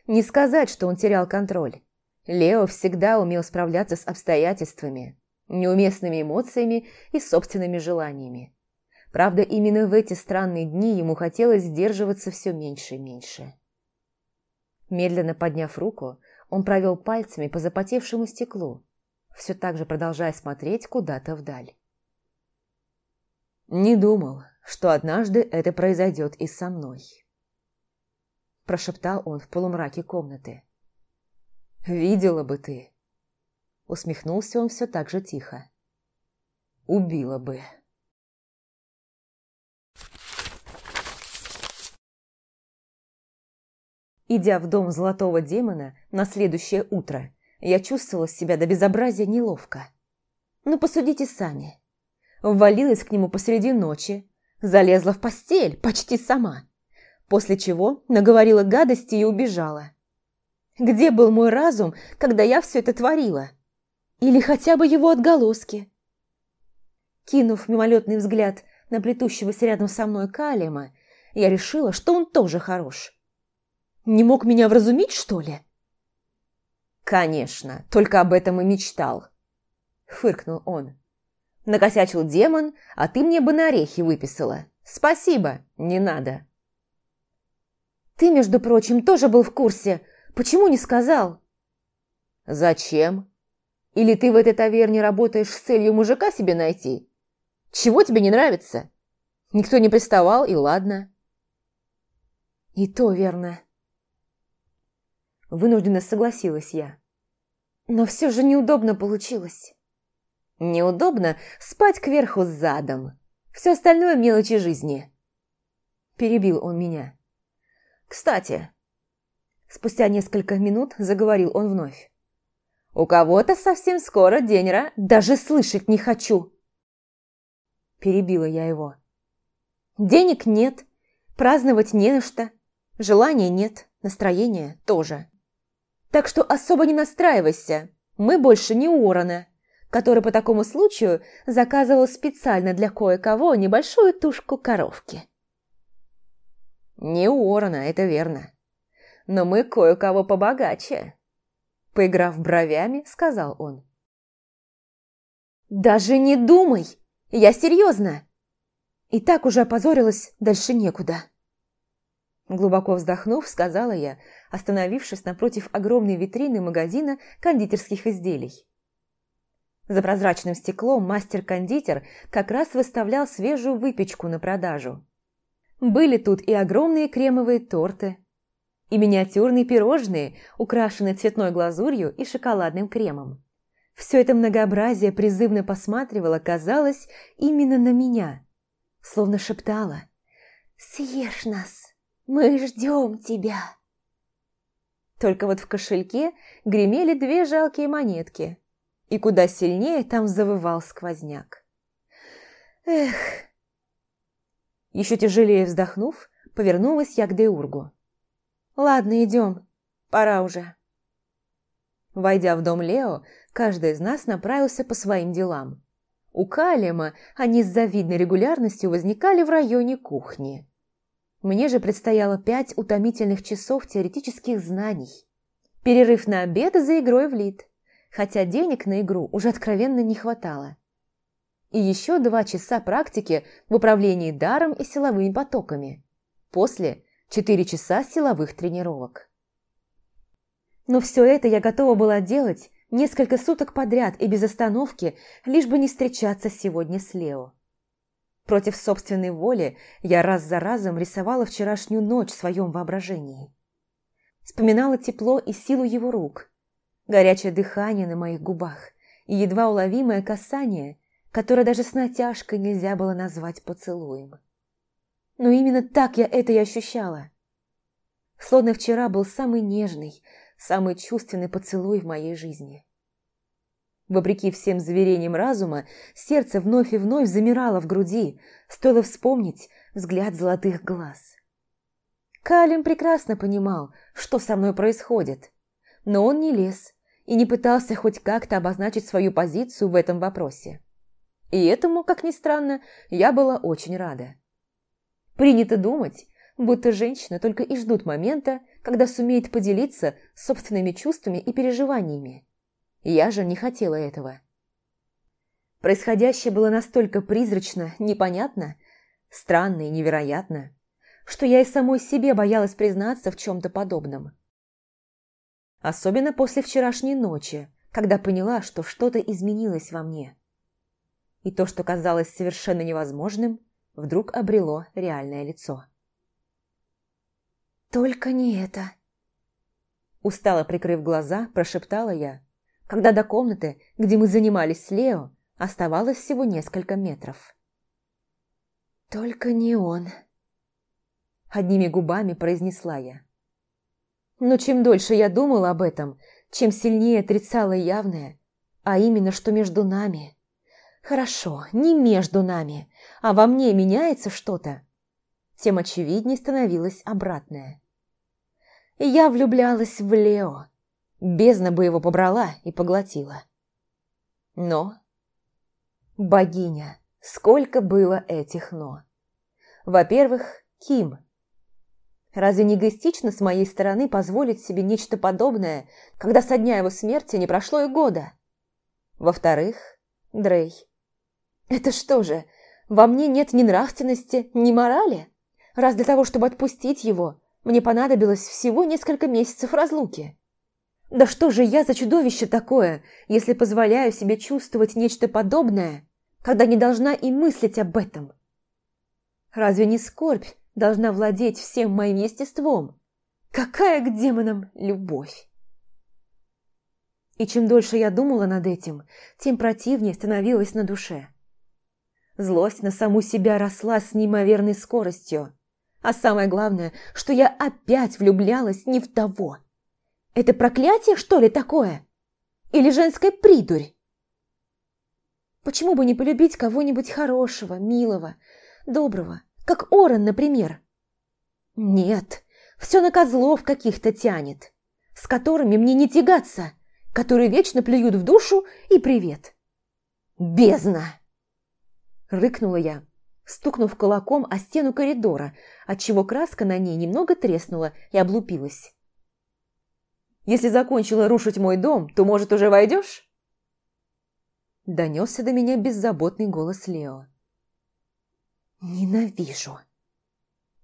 Не сказать, что он терял контроль. Лео всегда умел справляться с обстоятельствами, неуместными эмоциями и собственными желаниями. Правда, именно в эти странные дни ему хотелось сдерживаться все меньше и меньше. Медленно подняв руку, он провел пальцами по запотевшему стеклу, все так же продолжая смотреть куда-то вдаль. Не думал, что однажды это произойдет и со мной. Прошептал он в полумраке комнаты. «Видела бы ты!» Усмехнулся он все так же тихо. «Убила бы!» Идя в дом золотого демона на следующее утро, я чувствовала себя до безобразия неловко. Ну, посудите сами. Ввалилась к нему посреди ночи, Залезла в постель почти сама. После чего наговорила гадости и убежала. Где был мой разум, когда я все это творила? Или хотя бы его отголоски? Кинув мимолетный взгляд на плетущегося рядом со мной Калима, я решила, что он тоже хорош. Не мог меня вразумить, что ли? «Конечно, только об этом и мечтал», — фыркнул он. Накосячил демон, а ты мне бы на орехи выписала. Спасибо, не надо. Ты, между прочим, тоже был в курсе. Почему не сказал? Зачем? Или ты в этой таверне работаешь с целью мужика себе найти? Чего тебе не нравится? Никто не приставал, и ладно. И то верно. Вынужденно согласилась я. Но все же неудобно получилось. Неудобно спать кверху задом. Все остальное мелочи жизни. Перебил он меня. Кстати, Спустя несколько минут заговорил он вновь. «У кого-то совсем скоро день ра...» «Даже слышать не хочу!» Перебила я его. «Денег нет, праздновать не на что, желания нет, настроения тоже. Так что особо не настраивайся, мы больше не Уоррена, который по такому случаю заказывал специально для кое-кого небольшую тушку коровки». «Не Уоррена, это верно но мы кое-кого побогаче», – поиграв бровями, сказал он. «Даже не думай! Я серьезно!» И так уже опозорилась, дальше некуда. Глубоко вздохнув, сказала я, остановившись напротив огромной витрины магазина кондитерских изделий. За прозрачным стеклом мастер-кондитер как раз выставлял свежую выпечку на продажу. Были тут и огромные кремовые торты, и миниатюрные пирожные, украшенные цветной глазурью и шоколадным кремом. Все это многообразие призывно посматривало, казалось, именно на меня, словно шептала «Съешь нас, мы ждем тебя». Только вот в кошельке гремели две жалкие монетки, и куда сильнее там завывал сквозняк. Эх! Еще тяжелее вздохнув, повернулась я к Деургу. «Ладно, идем. Пора уже». Войдя в дом Лео, каждый из нас направился по своим делам. У Калема они с завидной регулярностью возникали в районе кухни. Мне же предстояло пять утомительных часов теоретических знаний. Перерыв на обед за игрой в лид, хотя денег на игру уже откровенно не хватало. И еще два часа практики в управлении даром и силовыми потоками. После Четыре часа силовых тренировок. Но все это я готова была делать несколько суток подряд и без остановки, лишь бы не встречаться сегодня с Лео. Против собственной воли я раз за разом рисовала вчерашнюю ночь в своем воображении. Вспоминала тепло и силу его рук, горячее дыхание на моих губах и едва уловимое касание, которое даже с натяжкой нельзя было назвать поцелуем. Но именно так я это и ощущала. Словно вчера был самый нежный, самый чувственный поцелуй в моей жизни. Вопреки всем заверениям разума, сердце вновь и вновь замирало в груди, стоило вспомнить взгляд золотых глаз. Калим прекрасно понимал, что со мной происходит, но он не лез и не пытался хоть как-то обозначить свою позицию в этом вопросе. И этому, как ни странно, я была очень рада. Принято думать, будто женщины только и ждут момента, когда сумеет поделиться собственными чувствами и переживаниями. Я же не хотела этого. Происходящее было настолько призрачно, непонятно, странно и невероятно, что я и самой себе боялась признаться в чем-то подобном. Особенно после вчерашней ночи, когда поняла, что что-то изменилось во мне. И то, что казалось совершенно невозможным – вдруг обрело реальное лицо. «Только не это!» Устало прикрыв глаза, прошептала я, когда до комнаты, где мы занимались с Лео, оставалось всего несколько метров. «Только не он!» Одними губами произнесла я. Но чем дольше я думала об этом, чем сильнее отрицала явное, а именно, что между нами. Хорошо, не между нами, а во мне меняется что-то, тем очевиднее становилось обратное. Я влюблялась в Лео, бездна бы его побрала и поглотила. Но... Богиня, сколько было этих «но». Во-первых, Ким. Разве не эгоистично с моей стороны позволить себе нечто подобное, когда со дня его смерти не прошло и года? Во-вторых, Дрей. Это что же, во мне нет ни нравственности, ни морали. Раз для того, чтобы отпустить его, мне понадобилось всего несколько месяцев разлуки. Да что же я за чудовище такое, если позволяю себе чувствовать нечто подобное, когда не должна и мыслить об этом? Разве не скорбь должна владеть всем моим естеством? Какая к демонам любовь? И чем дольше я думала над этим, тем противнее становилось на душе. Злость на саму себя росла с неимоверной скоростью. А самое главное, что я опять влюблялась не в того, Это проклятие, что ли, такое? Или женская придурь? Почему бы не полюбить кого-нибудь хорошего, милого, доброго, как Орен, например? Нет, все на козлов каких-то тянет, с которыми мне не тягаться, которые вечно плюют в душу и привет. Бездна! Рыкнула я, стукнув кулаком о стену коридора, отчего краска на ней немного треснула и облупилась. Если закончила рушить мой дом, то, может, уже войдешь?» Донесся до меня беззаботный голос Лео. «Ненавижу!»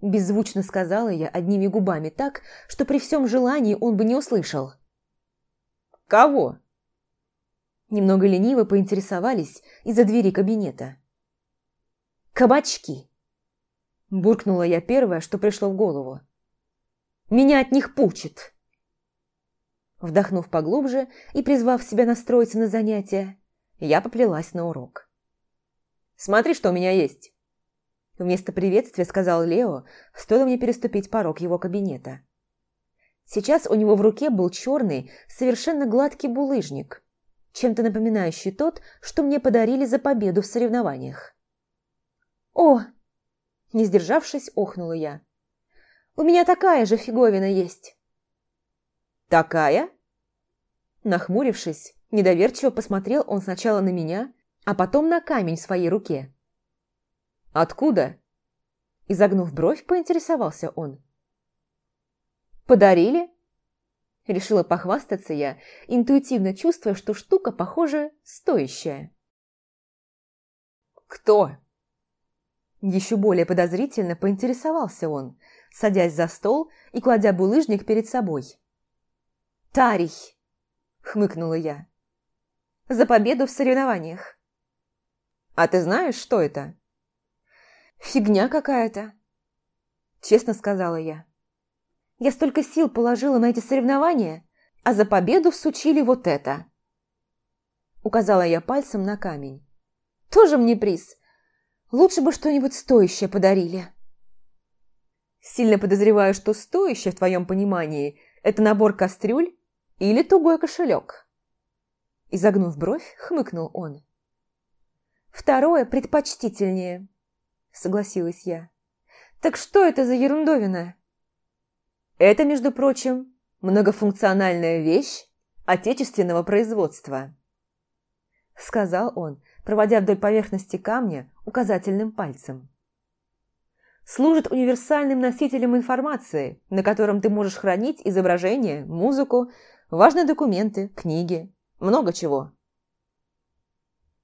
Беззвучно сказала я одними губами так, что при всем желании он бы не услышал. «Кого?» Немного лениво поинтересовались из-за двери кабинета. «Кабачки!» Буркнула я первое, что пришло в голову. «Меня от них пучит!» Вдохнув поглубже и призвав себя настроиться на занятия, я поплелась на урок. «Смотри, что у меня есть!» Вместо приветствия сказал Лео, стоило мне переступить порог его кабинета. Сейчас у него в руке был черный, совершенно гладкий булыжник, чем-то напоминающий тот, что мне подарили за победу в соревнованиях. «О!» Не сдержавшись, охнула я. «У меня такая же фиговина есть!» «Такая?» Нахмурившись, недоверчиво посмотрел он сначала на меня, а потом на камень в своей руке. «Откуда?» Изогнув бровь, поинтересовался он. «Подарили?» Решила похвастаться я, интуитивно чувствуя, что штука, похоже, стоящая. «Кто?» Еще более подозрительно поинтересовался он, садясь за стол и кладя булыжник перед собой. «Тарий!» – хмыкнула я. «За победу в соревнованиях!» «А ты знаешь, что это?» «Фигня какая-то!» Честно сказала я. «Я столько сил положила на эти соревнования, а за победу всучили вот это!» Указала я пальцем на камень. «Тоже мне приз! Лучше бы что-нибудь стоящее подарили!» «Сильно подозреваю, что стоящее, в твоем понимании, это набор кастрюль или тугой кошелек?» Изогнув бровь, хмыкнул он. «Второе предпочтительнее», — согласилась я. «Так что это за ерундовина?» «Это, между прочим, многофункциональная вещь отечественного производства», — сказал он, проводя вдоль поверхности камня указательным пальцем. Служит универсальным носителем информации, на котором ты можешь хранить изображения, музыку, Важные документы, книги, много чего.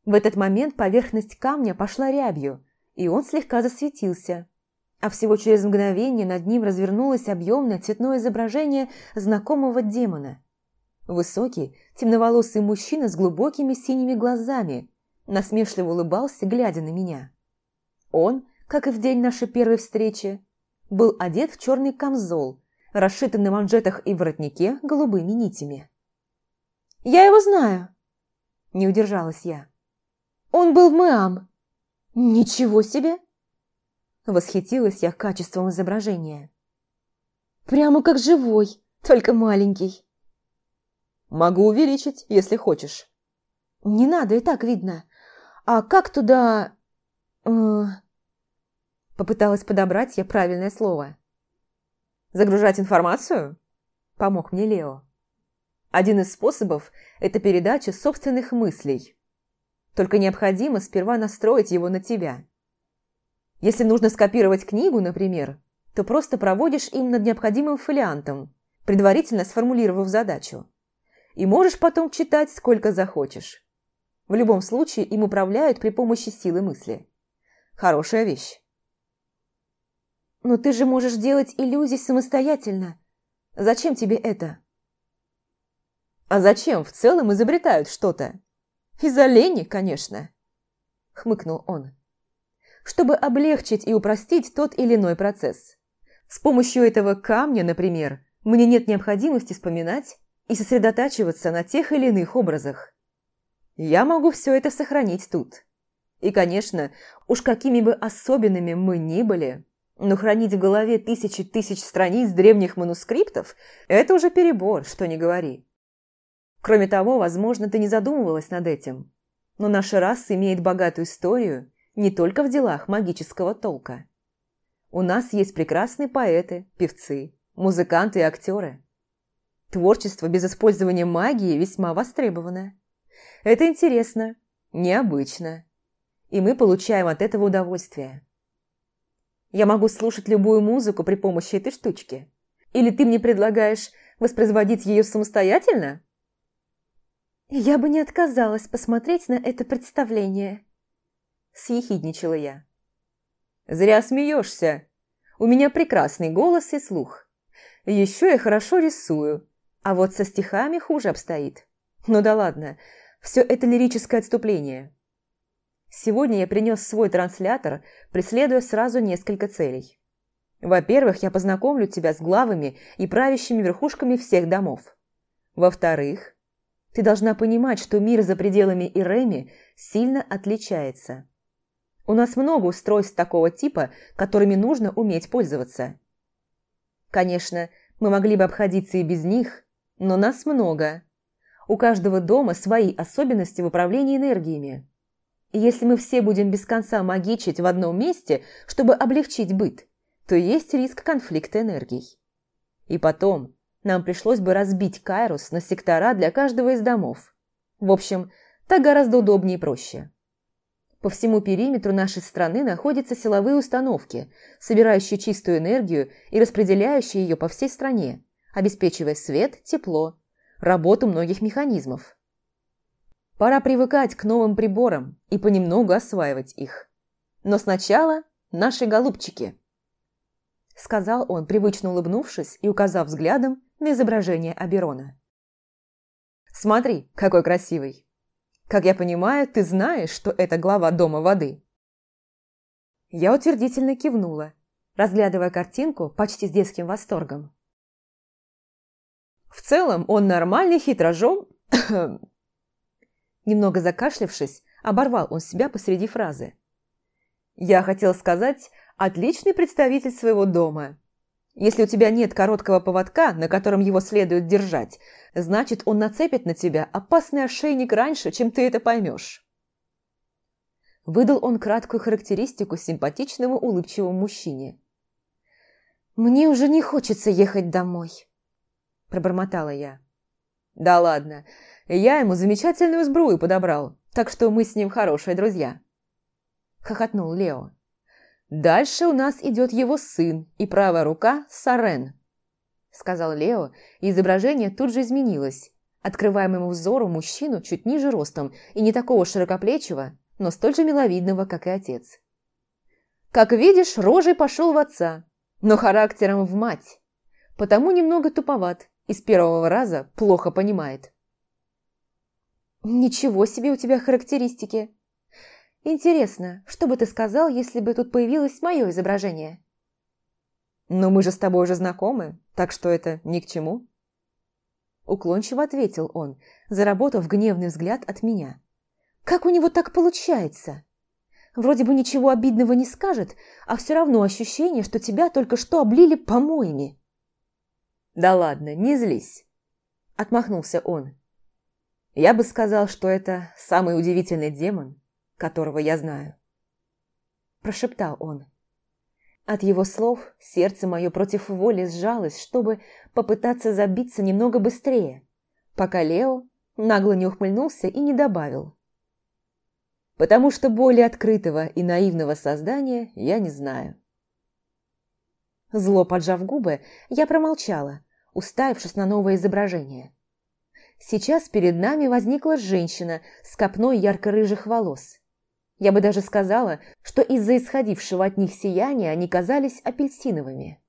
В этот момент поверхность камня пошла рябью, и он слегка засветился. А всего через мгновение над ним развернулось объемное цветное изображение знакомого демона. Высокий, темноволосый мужчина с глубокими синими глазами насмешливо улыбался, глядя на меня. Он, как и в день нашей первой встречи, был одет в черный камзол расшитым на манжетах и воротнике голубыми нитями. «Я его знаю!» – не удержалась я. «Он был в Мэам!» «Ничего себе!» Восхитилась я качеством изображения. «Прямо как живой, только маленький!» «Могу увеличить, если хочешь». «Не надо, и так видно. А как туда...» э, Попыталась подобрать я правильное слово. Загружать информацию? Помог мне Лео. Один из способов – это передача собственных мыслей. Только необходимо сперва настроить его на тебя. Если нужно скопировать книгу, например, то просто проводишь им над необходимым фолиантом, предварительно сформулировав задачу. И можешь потом читать сколько захочешь. В любом случае им управляют при помощи силы мысли. Хорошая вещь. Но ты же можешь делать иллюзии самостоятельно. Зачем тебе это? А зачем в целом изобретают что-то? Из-за лени, конечно. Хмыкнул он. Чтобы облегчить и упростить тот или иной процесс. С помощью этого камня, например, мне нет необходимости вспоминать и сосредотачиваться на тех или иных образах. Я могу все это сохранить тут. И, конечно, уж какими бы особенными мы ни были, Но хранить в голове тысячи тысяч страниц древних манускриптов – это уже перебор, что не говори. Кроме того, возможно, ты не задумывалась над этим, но наша раса имеет богатую историю не только в делах магического толка. У нас есть прекрасные поэты, певцы, музыканты и актеры. Творчество без использования магии весьма востребовано. Это интересно, необычно, и мы получаем от этого удовольствие. Я могу слушать любую музыку при помощи этой штучки. Или ты мне предлагаешь воспроизводить ее самостоятельно? Я бы не отказалась посмотреть на это представление. Съехидничала я. Зря смеешься. У меня прекрасный голос и слух. Еще я хорошо рисую, а вот со стихами хуже обстоит. Ну да ладно, все это лирическое отступление. Сегодня я принес свой транслятор, преследуя сразу несколько целей. Во-первых, я познакомлю тебя с главами и правящими верхушками всех домов. Во-вторых, ты должна понимать, что мир за пределами Иреми сильно отличается. У нас много устройств такого типа, которыми нужно уметь пользоваться. Конечно, мы могли бы обходиться и без них, но нас много. У каждого дома свои особенности в управлении энергиями. И если мы все будем без конца магичить в одном месте, чтобы облегчить быт, то есть риск конфликта энергий. И потом, нам пришлось бы разбить Кайрус на сектора для каждого из домов. В общем, так гораздо удобнее и проще. По всему периметру нашей страны находятся силовые установки, собирающие чистую энергию и распределяющие ее по всей стране, обеспечивая свет, тепло, работу многих механизмов. Пора привыкать к новым приборам и понемногу осваивать их. Но сначала наши голубчики. Сказал он, привычно улыбнувшись и указав взглядом на изображение Аберона. «Смотри, какой красивый! Как я понимаю, ты знаешь, что это глава Дома воды?» Я утвердительно кивнула, разглядывая картинку почти с детским восторгом. В целом он нормальный хитрожом Немного закашлявшись, оборвал он себя посреди фразы. «Я хотел сказать, отличный представитель своего дома. Если у тебя нет короткого поводка, на котором его следует держать, значит, он нацепит на тебя опасный ошейник раньше, чем ты это поймешь». Выдал он краткую характеристику симпатичному улыбчивому мужчине. «Мне уже не хочется ехать домой», – пробормотала я. «Да ладно, я ему замечательную сбрую подобрал, так что мы с ним хорошие друзья. Хохотнул Лео. Дальше у нас идет его сын и правая рука Сарен. Сказал Лео, и изображение тут же изменилось, открывая моему взору мужчину чуть ниже ростом и не такого широкоплечего, но столь же миловидного, как и отец. Как видишь, рожей пошел в отца, но характером в мать, потому немного туповат и с первого раза плохо понимает. «Ничего себе у тебя характеристики! Интересно, что бы ты сказал, если бы тут появилось мое изображение?» «Но мы же с тобой уже знакомы, так что это ни к чему». Уклончиво ответил он, заработав гневный взгляд от меня. «Как у него так получается? Вроде бы ничего обидного не скажет, а все равно ощущение, что тебя только что облили помоями». «Да ладно, не злись», – отмахнулся он. Я бы сказал, что это самый удивительный демон, которого я знаю. Прошептал он. От его слов сердце мое против воли сжалось, чтобы попытаться забиться немного быстрее, пока Лео нагло не ухмыльнулся и не добавил. Потому что более открытого и наивного создания я не знаю. Зло поджав губы, я промолчала, уставившись на новое изображение. Сейчас перед нами возникла женщина с копной ярко-рыжих волос. Я бы даже сказала, что из-за исходившего от них сияния они казались апельсиновыми.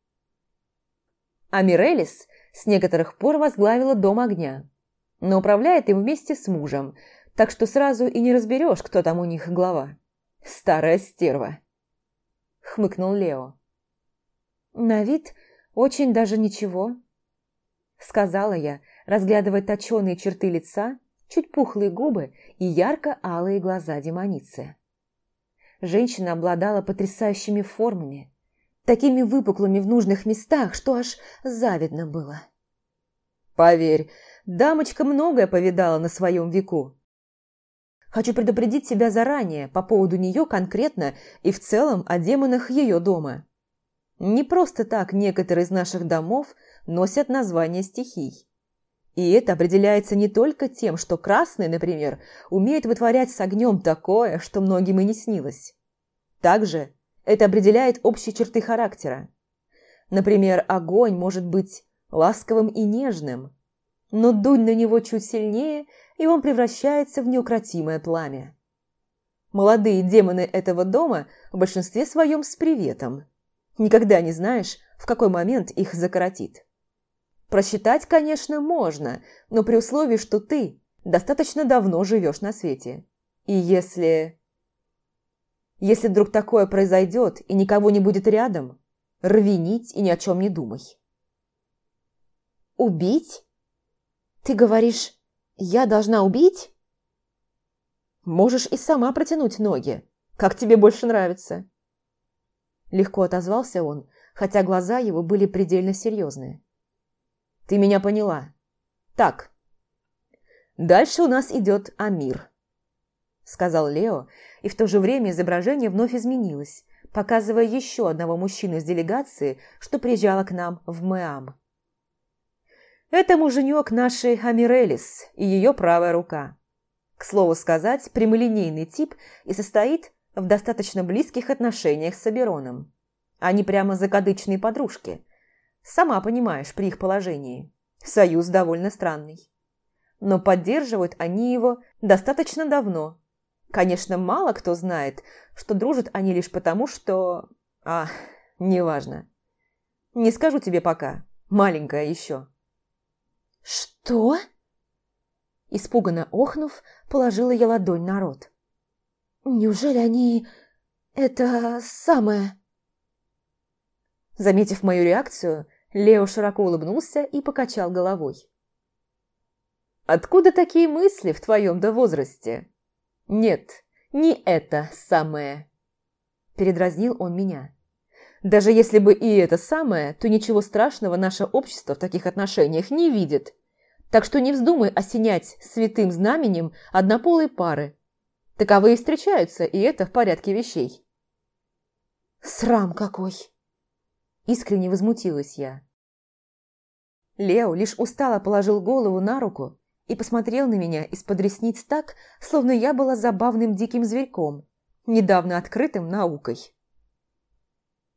А Мирелис с некоторых пор возглавила Дом огня, но управляет им вместе с мужем, так что сразу и не разберешь, кто там у них глава. Старая стерва. Хмыкнул Лео. На вид очень даже ничего, сказала я, разглядывая точеные черты лица, чуть пухлые губы и ярко-алые глаза демоницы. Женщина обладала потрясающими формами, такими выпуклыми в нужных местах, что аж завидно было. Поверь, дамочка многое повидала на своем веку. Хочу предупредить тебя заранее по поводу нее конкретно и в целом о демонах ее дома. Не просто так некоторые из наших домов носят название стихий. И это определяется не только тем, что красный, например, умеет вытворять с огнем такое, что многим и не снилось. Также это определяет общие черты характера. Например, огонь может быть ласковым и нежным, но дунь на него чуть сильнее, и он превращается в неукротимое пламя. Молодые демоны этого дома в большинстве своем с приветом. Никогда не знаешь, в какой момент их закоротит. Просчитать, конечно, можно, но при условии, что ты достаточно давно живешь на свете. И если... Если вдруг такое произойдет и никого не будет рядом, рви нить и ни о чем не думай. «Убить? Ты говоришь, я должна убить?» «Можешь и сама протянуть ноги, как тебе больше нравится». Легко отозвался он, хотя глаза его были предельно серьезные. «Ты меня поняла. Так, дальше у нас идет Амир», — сказал Лео, и в то же время изображение вновь изменилось, показывая еще одного мужчину из делегации, что приезжала к нам в Мэам. Это муженек нашей Амирелис и ее правая рука. К слову сказать, прямолинейный тип и состоит в достаточно близких отношениях с Абероном. Они прямо закадычные подружки. Сама понимаешь, при их положении. Союз довольно странный. Но поддерживают они его достаточно давно. Конечно, мало кто знает, что дружат они лишь потому, что... А, неважно. Не скажу тебе пока. Маленькая еще. «Что?» Испуганно охнув, положила я ладонь на рот. «Неужели они... это самое...» Заметив мою реакцию, Лео широко улыбнулся и покачал головой. «Откуда такие мысли в твоем-то возрасте?» «Нет, не это самое!» Передразнил он меня. Даже если бы и это самое, то ничего страшного наше общество в таких отношениях не видит. Так что не вздумай осенять святым знаменем однополые пары. Таковые встречаются, и это в порядке вещей. «Срам какой!» Искренне возмутилась я. Лео лишь устало положил голову на руку и посмотрел на меня из-под ресниц так, словно я была забавным диким зверьком, недавно открытым наукой.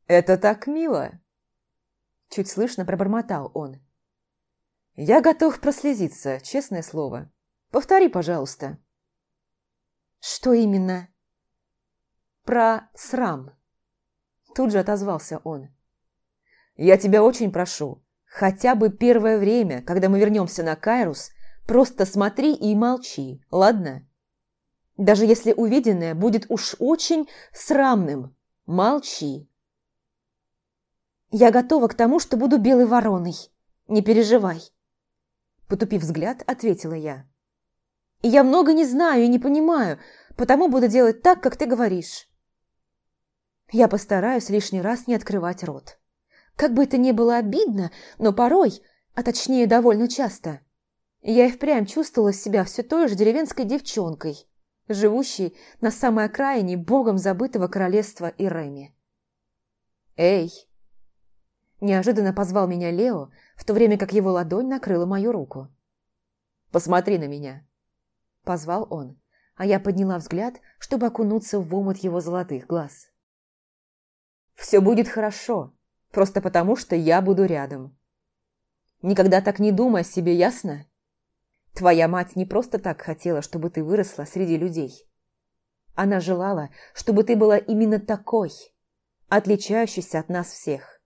«Это так мило!» Чуть слышно пробормотал он. «Я готов прослезиться, честное слово. Повтори, пожалуйста». «Что именно?» «Про срам». Тут же отозвался он. «Я тебя очень прошу, хотя бы первое время, когда мы вернемся на Кайрус, просто смотри и молчи, ладно? Даже если увиденное будет уж очень срамным, молчи». Я готова к тому, что буду белой вороной. Не переживай. Потупив взгляд, ответила я. И я много не знаю и не понимаю, потому буду делать так, как ты говоришь. Я постараюсь лишний раз не открывать рот. Как бы это ни было обидно, но порой, а точнее довольно часто, я и впрямь чувствовала себя все той же деревенской девчонкой, живущей на самой окраине богом забытого королевства Иреми. «Эй!» Неожиданно позвал меня Лео, в то время как его ладонь накрыла мою руку. «Посмотри на меня!» Позвал он, а я подняла взгляд, чтобы окунуться в омут его золотых глаз. «Все будет хорошо, просто потому, что я буду рядом. Никогда так не думай о себе, ясно? Твоя мать не просто так хотела, чтобы ты выросла среди людей. Она желала, чтобы ты была именно такой, отличающейся от нас всех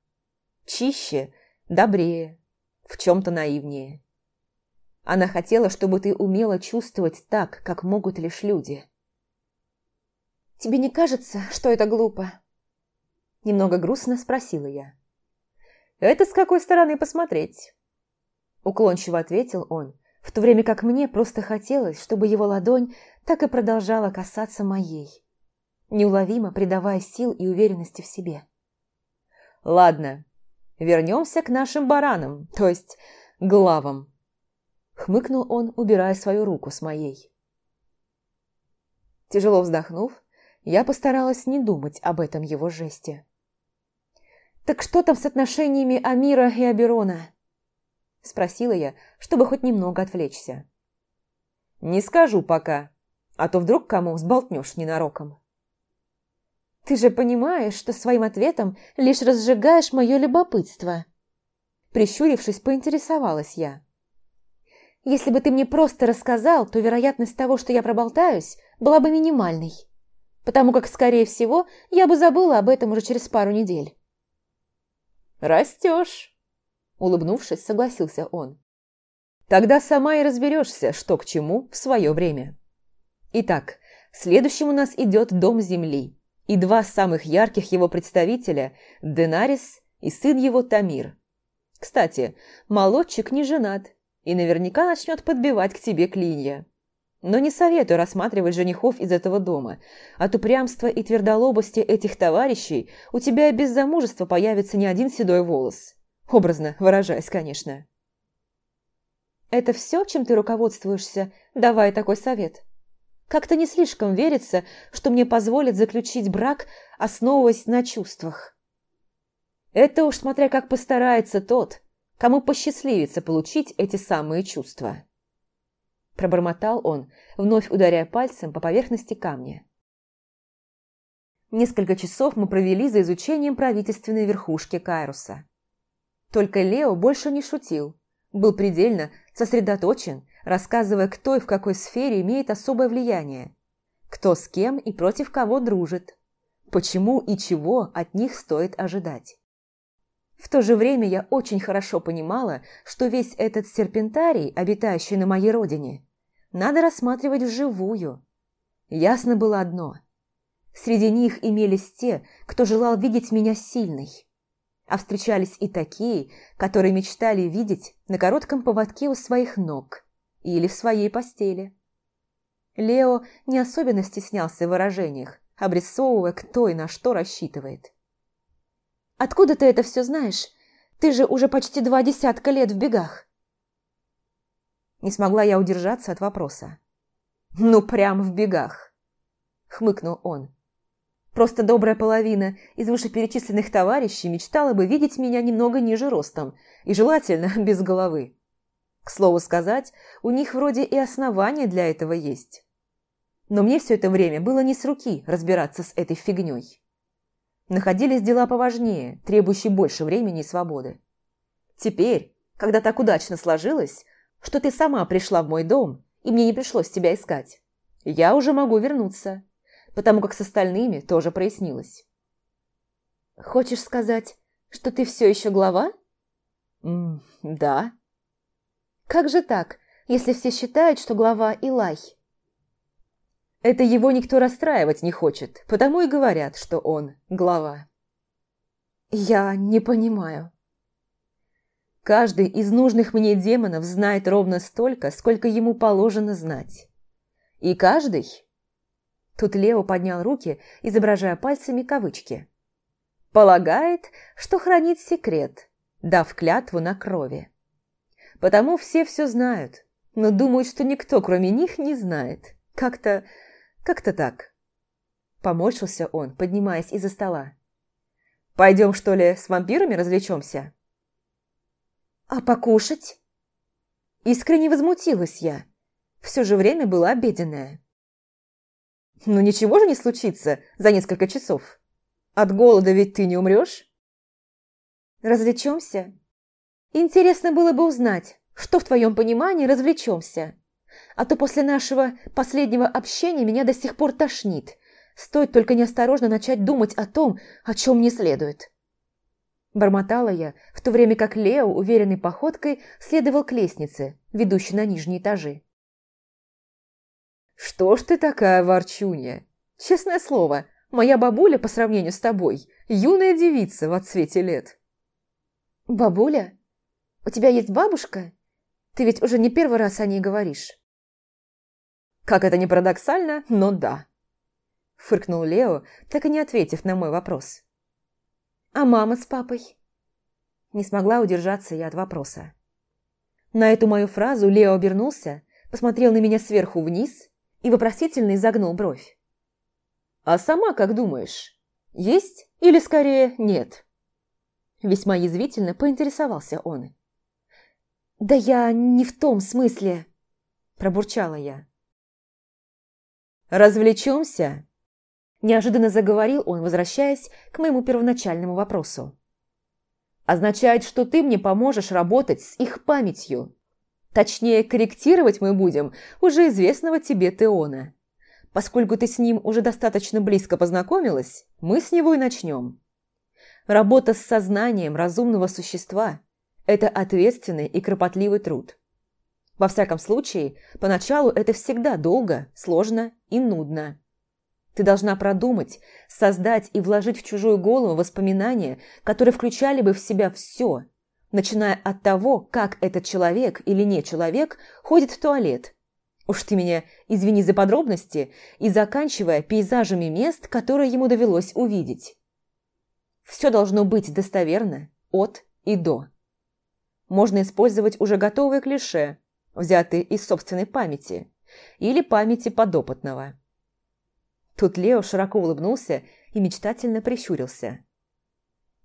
чище, добрее, в чем-то наивнее. Она хотела, чтобы ты умела чувствовать так, как могут лишь люди. «Тебе не кажется, что это глупо?» Немного грустно спросила я. «Это с какой стороны посмотреть?» Уклончиво ответил он, в то время как мне просто хотелось, чтобы его ладонь так и продолжала касаться моей, неуловимо придавая сил и уверенности в себе. Ладно, вернемся к нашим баранам, то есть главам. Хмыкнул он, убирая свою руку с моей. Тяжело вздохнув, я постаралась не думать об этом его жесте. «Так что там с отношениями Амира и Аберона?» Спросила я, чтобы хоть немного отвлечься. «Не скажу пока, а то вдруг кому сболтнешь ненароком». «Ты же понимаешь, что своим ответом лишь разжигаешь мое любопытство?» Прищурившись, поинтересовалась я. «Если бы ты мне просто рассказал, то вероятность того, что я проболтаюсь, была бы минимальной, потому как, скорее всего, я бы забыла об этом уже через пару недель». «Растешь!» Улыбнувшись, согласился он. «Тогда сама и разберешься, что к чему в свое время. Итак, следующим у нас идет Дом Земли и два самых ярких его представителя – Денарис и сын его Тамир. Кстати, молодчик не женат и наверняка начнет подбивать к тебе клинья. Но не советую рассматривать женихов из этого дома. От упрямства и твердолобости этих товарищей у тебя без замужества появится не один седой волос. Образно выражаясь, конечно. «Это все, чем ты руководствуешься, давая такой совет? Как-то не слишком верится, что мне позволят заключить брак, основываясь на чувствах». «Это уж смотря как постарается тот, кому посчастливится получить эти самые чувства». Пробормотал он, вновь ударяя пальцем по поверхности камня. Несколько часов мы провели за изучением правительственной верхушки Кайруса. Только Лео больше не шутил. Был предельно сосредоточен, рассказывая, кто и в какой сфере имеет особое влияние. Кто с кем и против кого дружит. Почему и чего от них стоит ожидать. В то же время я очень хорошо понимала, что весь этот серпентарий, обитающий на моей родине, надо рассматривать вживую. Ясно было одно. Среди них имелись те, кто желал видеть меня сильной. А встречались и такие, которые мечтали видеть на коротком поводке у своих ног или в своей постели. Лео не особенно стеснялся в выражениях, обрисовывая, кто и на что рассчитывает. «Откуда ты это все знаешь? Ты же уже почти два десятка лет в бегах». Не смогла я удержаться от вопроса. «Ну, прям в бегах!» — хмыкнул он. Просто добрая половина из вышеперечисленных товарищей мечтала бы видеть меня немного ниже ростом и желательно без головы. К слову сказать, у них вроде и основания для этого есть. Но мне все это время было не с руки разбираться с этой фигней. Находились дела поважнее, требующие больше времени и свободы. Теперь, когда так удачно сложилось, что ты сама пришла в мой дом, и мне не пришлось тебя искать, я уже могу вернуться потому как с остальными тоже прояснилось. «Хочешь сказать, что ты все еще глава?» М «Да». «Как же так, если все считают, что глава Илай?» Это его никто расстраивать не хочет, потому и говорят, что он глава. Я не понимаю. Каждый из нужных мне демонов знает ровно столько, сколько ему положено знать. И каждый Тут Лео поднял руки, изображая пальцами кавычки. «Полагает, что хранит секрет, дав клятву на крови. Потому все все знают, но думают, что никто, кроме них, не знает. Как-то... как-то так». Поморщился он, поднимаясь из-за стола. «Пойдем, что ли, с вампирами развлечемся?» «А покушать?» Искренне возмутилась я. Все же время было обеденное. Ну ничего же не случится за несколько часов. От голода ведь ты не умрешь? Развлечемся? Интересно было бы узнать, что в твоем понимании развлечемся. А то после нашего последнего общения меня до сих пор тошнит. Стоит только неосторожно начать думать о том, о чем не следует. Бормотала я, в то время как Лео уверенной походкой следовал к лестнице, ведущей на нижние этажи. «Что ж ты такая ворчунья? Честное слово, моя бабуля по сравнению с тобой – юная девица в отсвете лет». «Бабуля? У тебя есть бабушка? Ты ведь уже не первый раз о ней говоришь». «Как это не парадоксально, но да», – фыркнул Лео, так и не ответив на мой вопрос. А мама с папой? Не смогла удержаться я от вопроса. На эту мою фразу Лео обернулся, посмотрел на меня сверху вниз и вопросительно изогнул бровь. «А сама как думаешь, есть или скорее нет?» Весьма язвительно поинтересовался он. «Да я не в том смысле», – пробурчала я. «Развлечемся?» Неожиданно заговорил он, возвращаясь к моему первоначальному вопросу. «Означает, что ты мне поможешь работать с их памятью. Точнее, корректировать мы будем уже известного тебе Теона. Поскольку ты с ним уже достаточно близко познакомилась, мы с него и начнем. Работа с сознанием разумного существа – это ответственный и кропотливый труд. Во всяком случае, поначалу это всегда долго, сложно и нудно. Ты должна продумать, создать и вложить в чужую голову воспоминания, которые включали бы в себя все, начиная от того, как этот человек или не человек ходит в туалет. Уж ты меня извини за подробности, и заканчивая пейзажами мест, которые ему довелось увидеть. Все должно быть достоверно, от и до. Можно использовать уже готовые клише – взятые из собственной памяти или памяти подопытного. Тут Лео широко улыбнулся и мечтательно прищурился.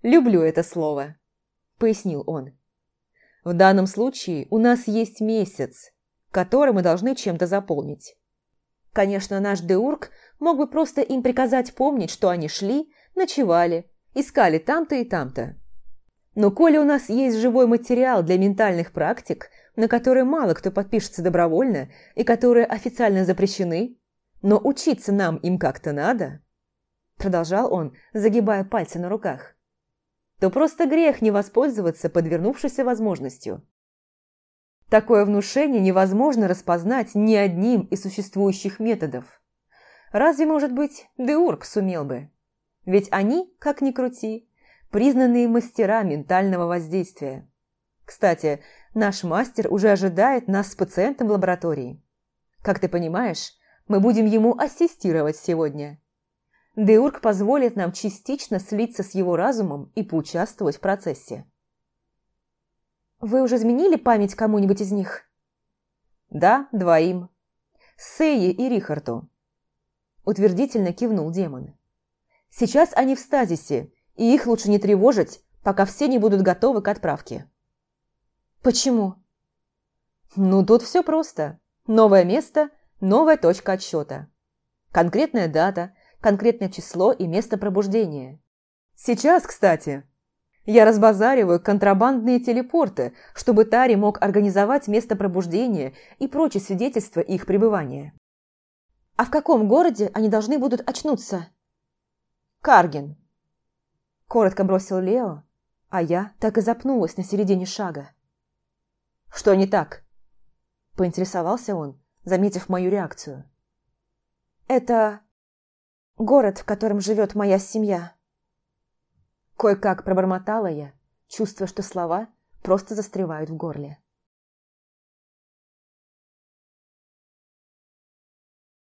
«Люблю это слово», – пояснил он. «В данном случае у нас есть месяц, который мы должны чем-то заполнить. Конечно, наш Деург мог бы просто им приказать помнить, что они шли, ночевали, искали там-то и там-то. Но коли у нас есть живой материал для ментальных практик, на которые мало кто подпишется добровольно и которые официально запрещены, но учиться нам им как-то надо, продолжал он, загибая пальцы на руках, то просто грех не воспользоваться подвернувшейся возможностью. Такое внушение невозможно распознать ни одним из существующих методов. Разве, может быть, Деург сумел бы? Ведь они, как ни крути, признанные мастера ментального воздействия. Кстати, наш мастер уже ожидает нас с пациентом в лаборатории. Как ты понимаешь, мы будем ему ассистировать сегодня. Деург позволит нам частично слиться с его разумом и поучаствовать в процессе. Вы уже изменили память кому-нибудь из них? Да, двоим. Сее и Рихарту. Утвердительно кивнул демон. Сейчас они в стазисе, и их лучше не тревожить, пока все не будут готовы к отправке. Почему? Ну, тут все просто. Новое место, новая точка отсчета. Конкретная дата, конкретное число и место пробуждения. Сейчас, кстати, я разбазариваю контрабандные телепорты, чтобы Тари мог организовать место пробуждения и прочие свидетельства их пребывания. А в каком городе они должны будут очнуться? Карген. Коротко бросил Лео, а я так и запнулась на середине шага. «Что не так?» – поинтересовался он, заметив мою реакцию. «Это город, в котором живет моя семья». Кое-как пробормотала я, чувствуя, что слова просто застревают в горле.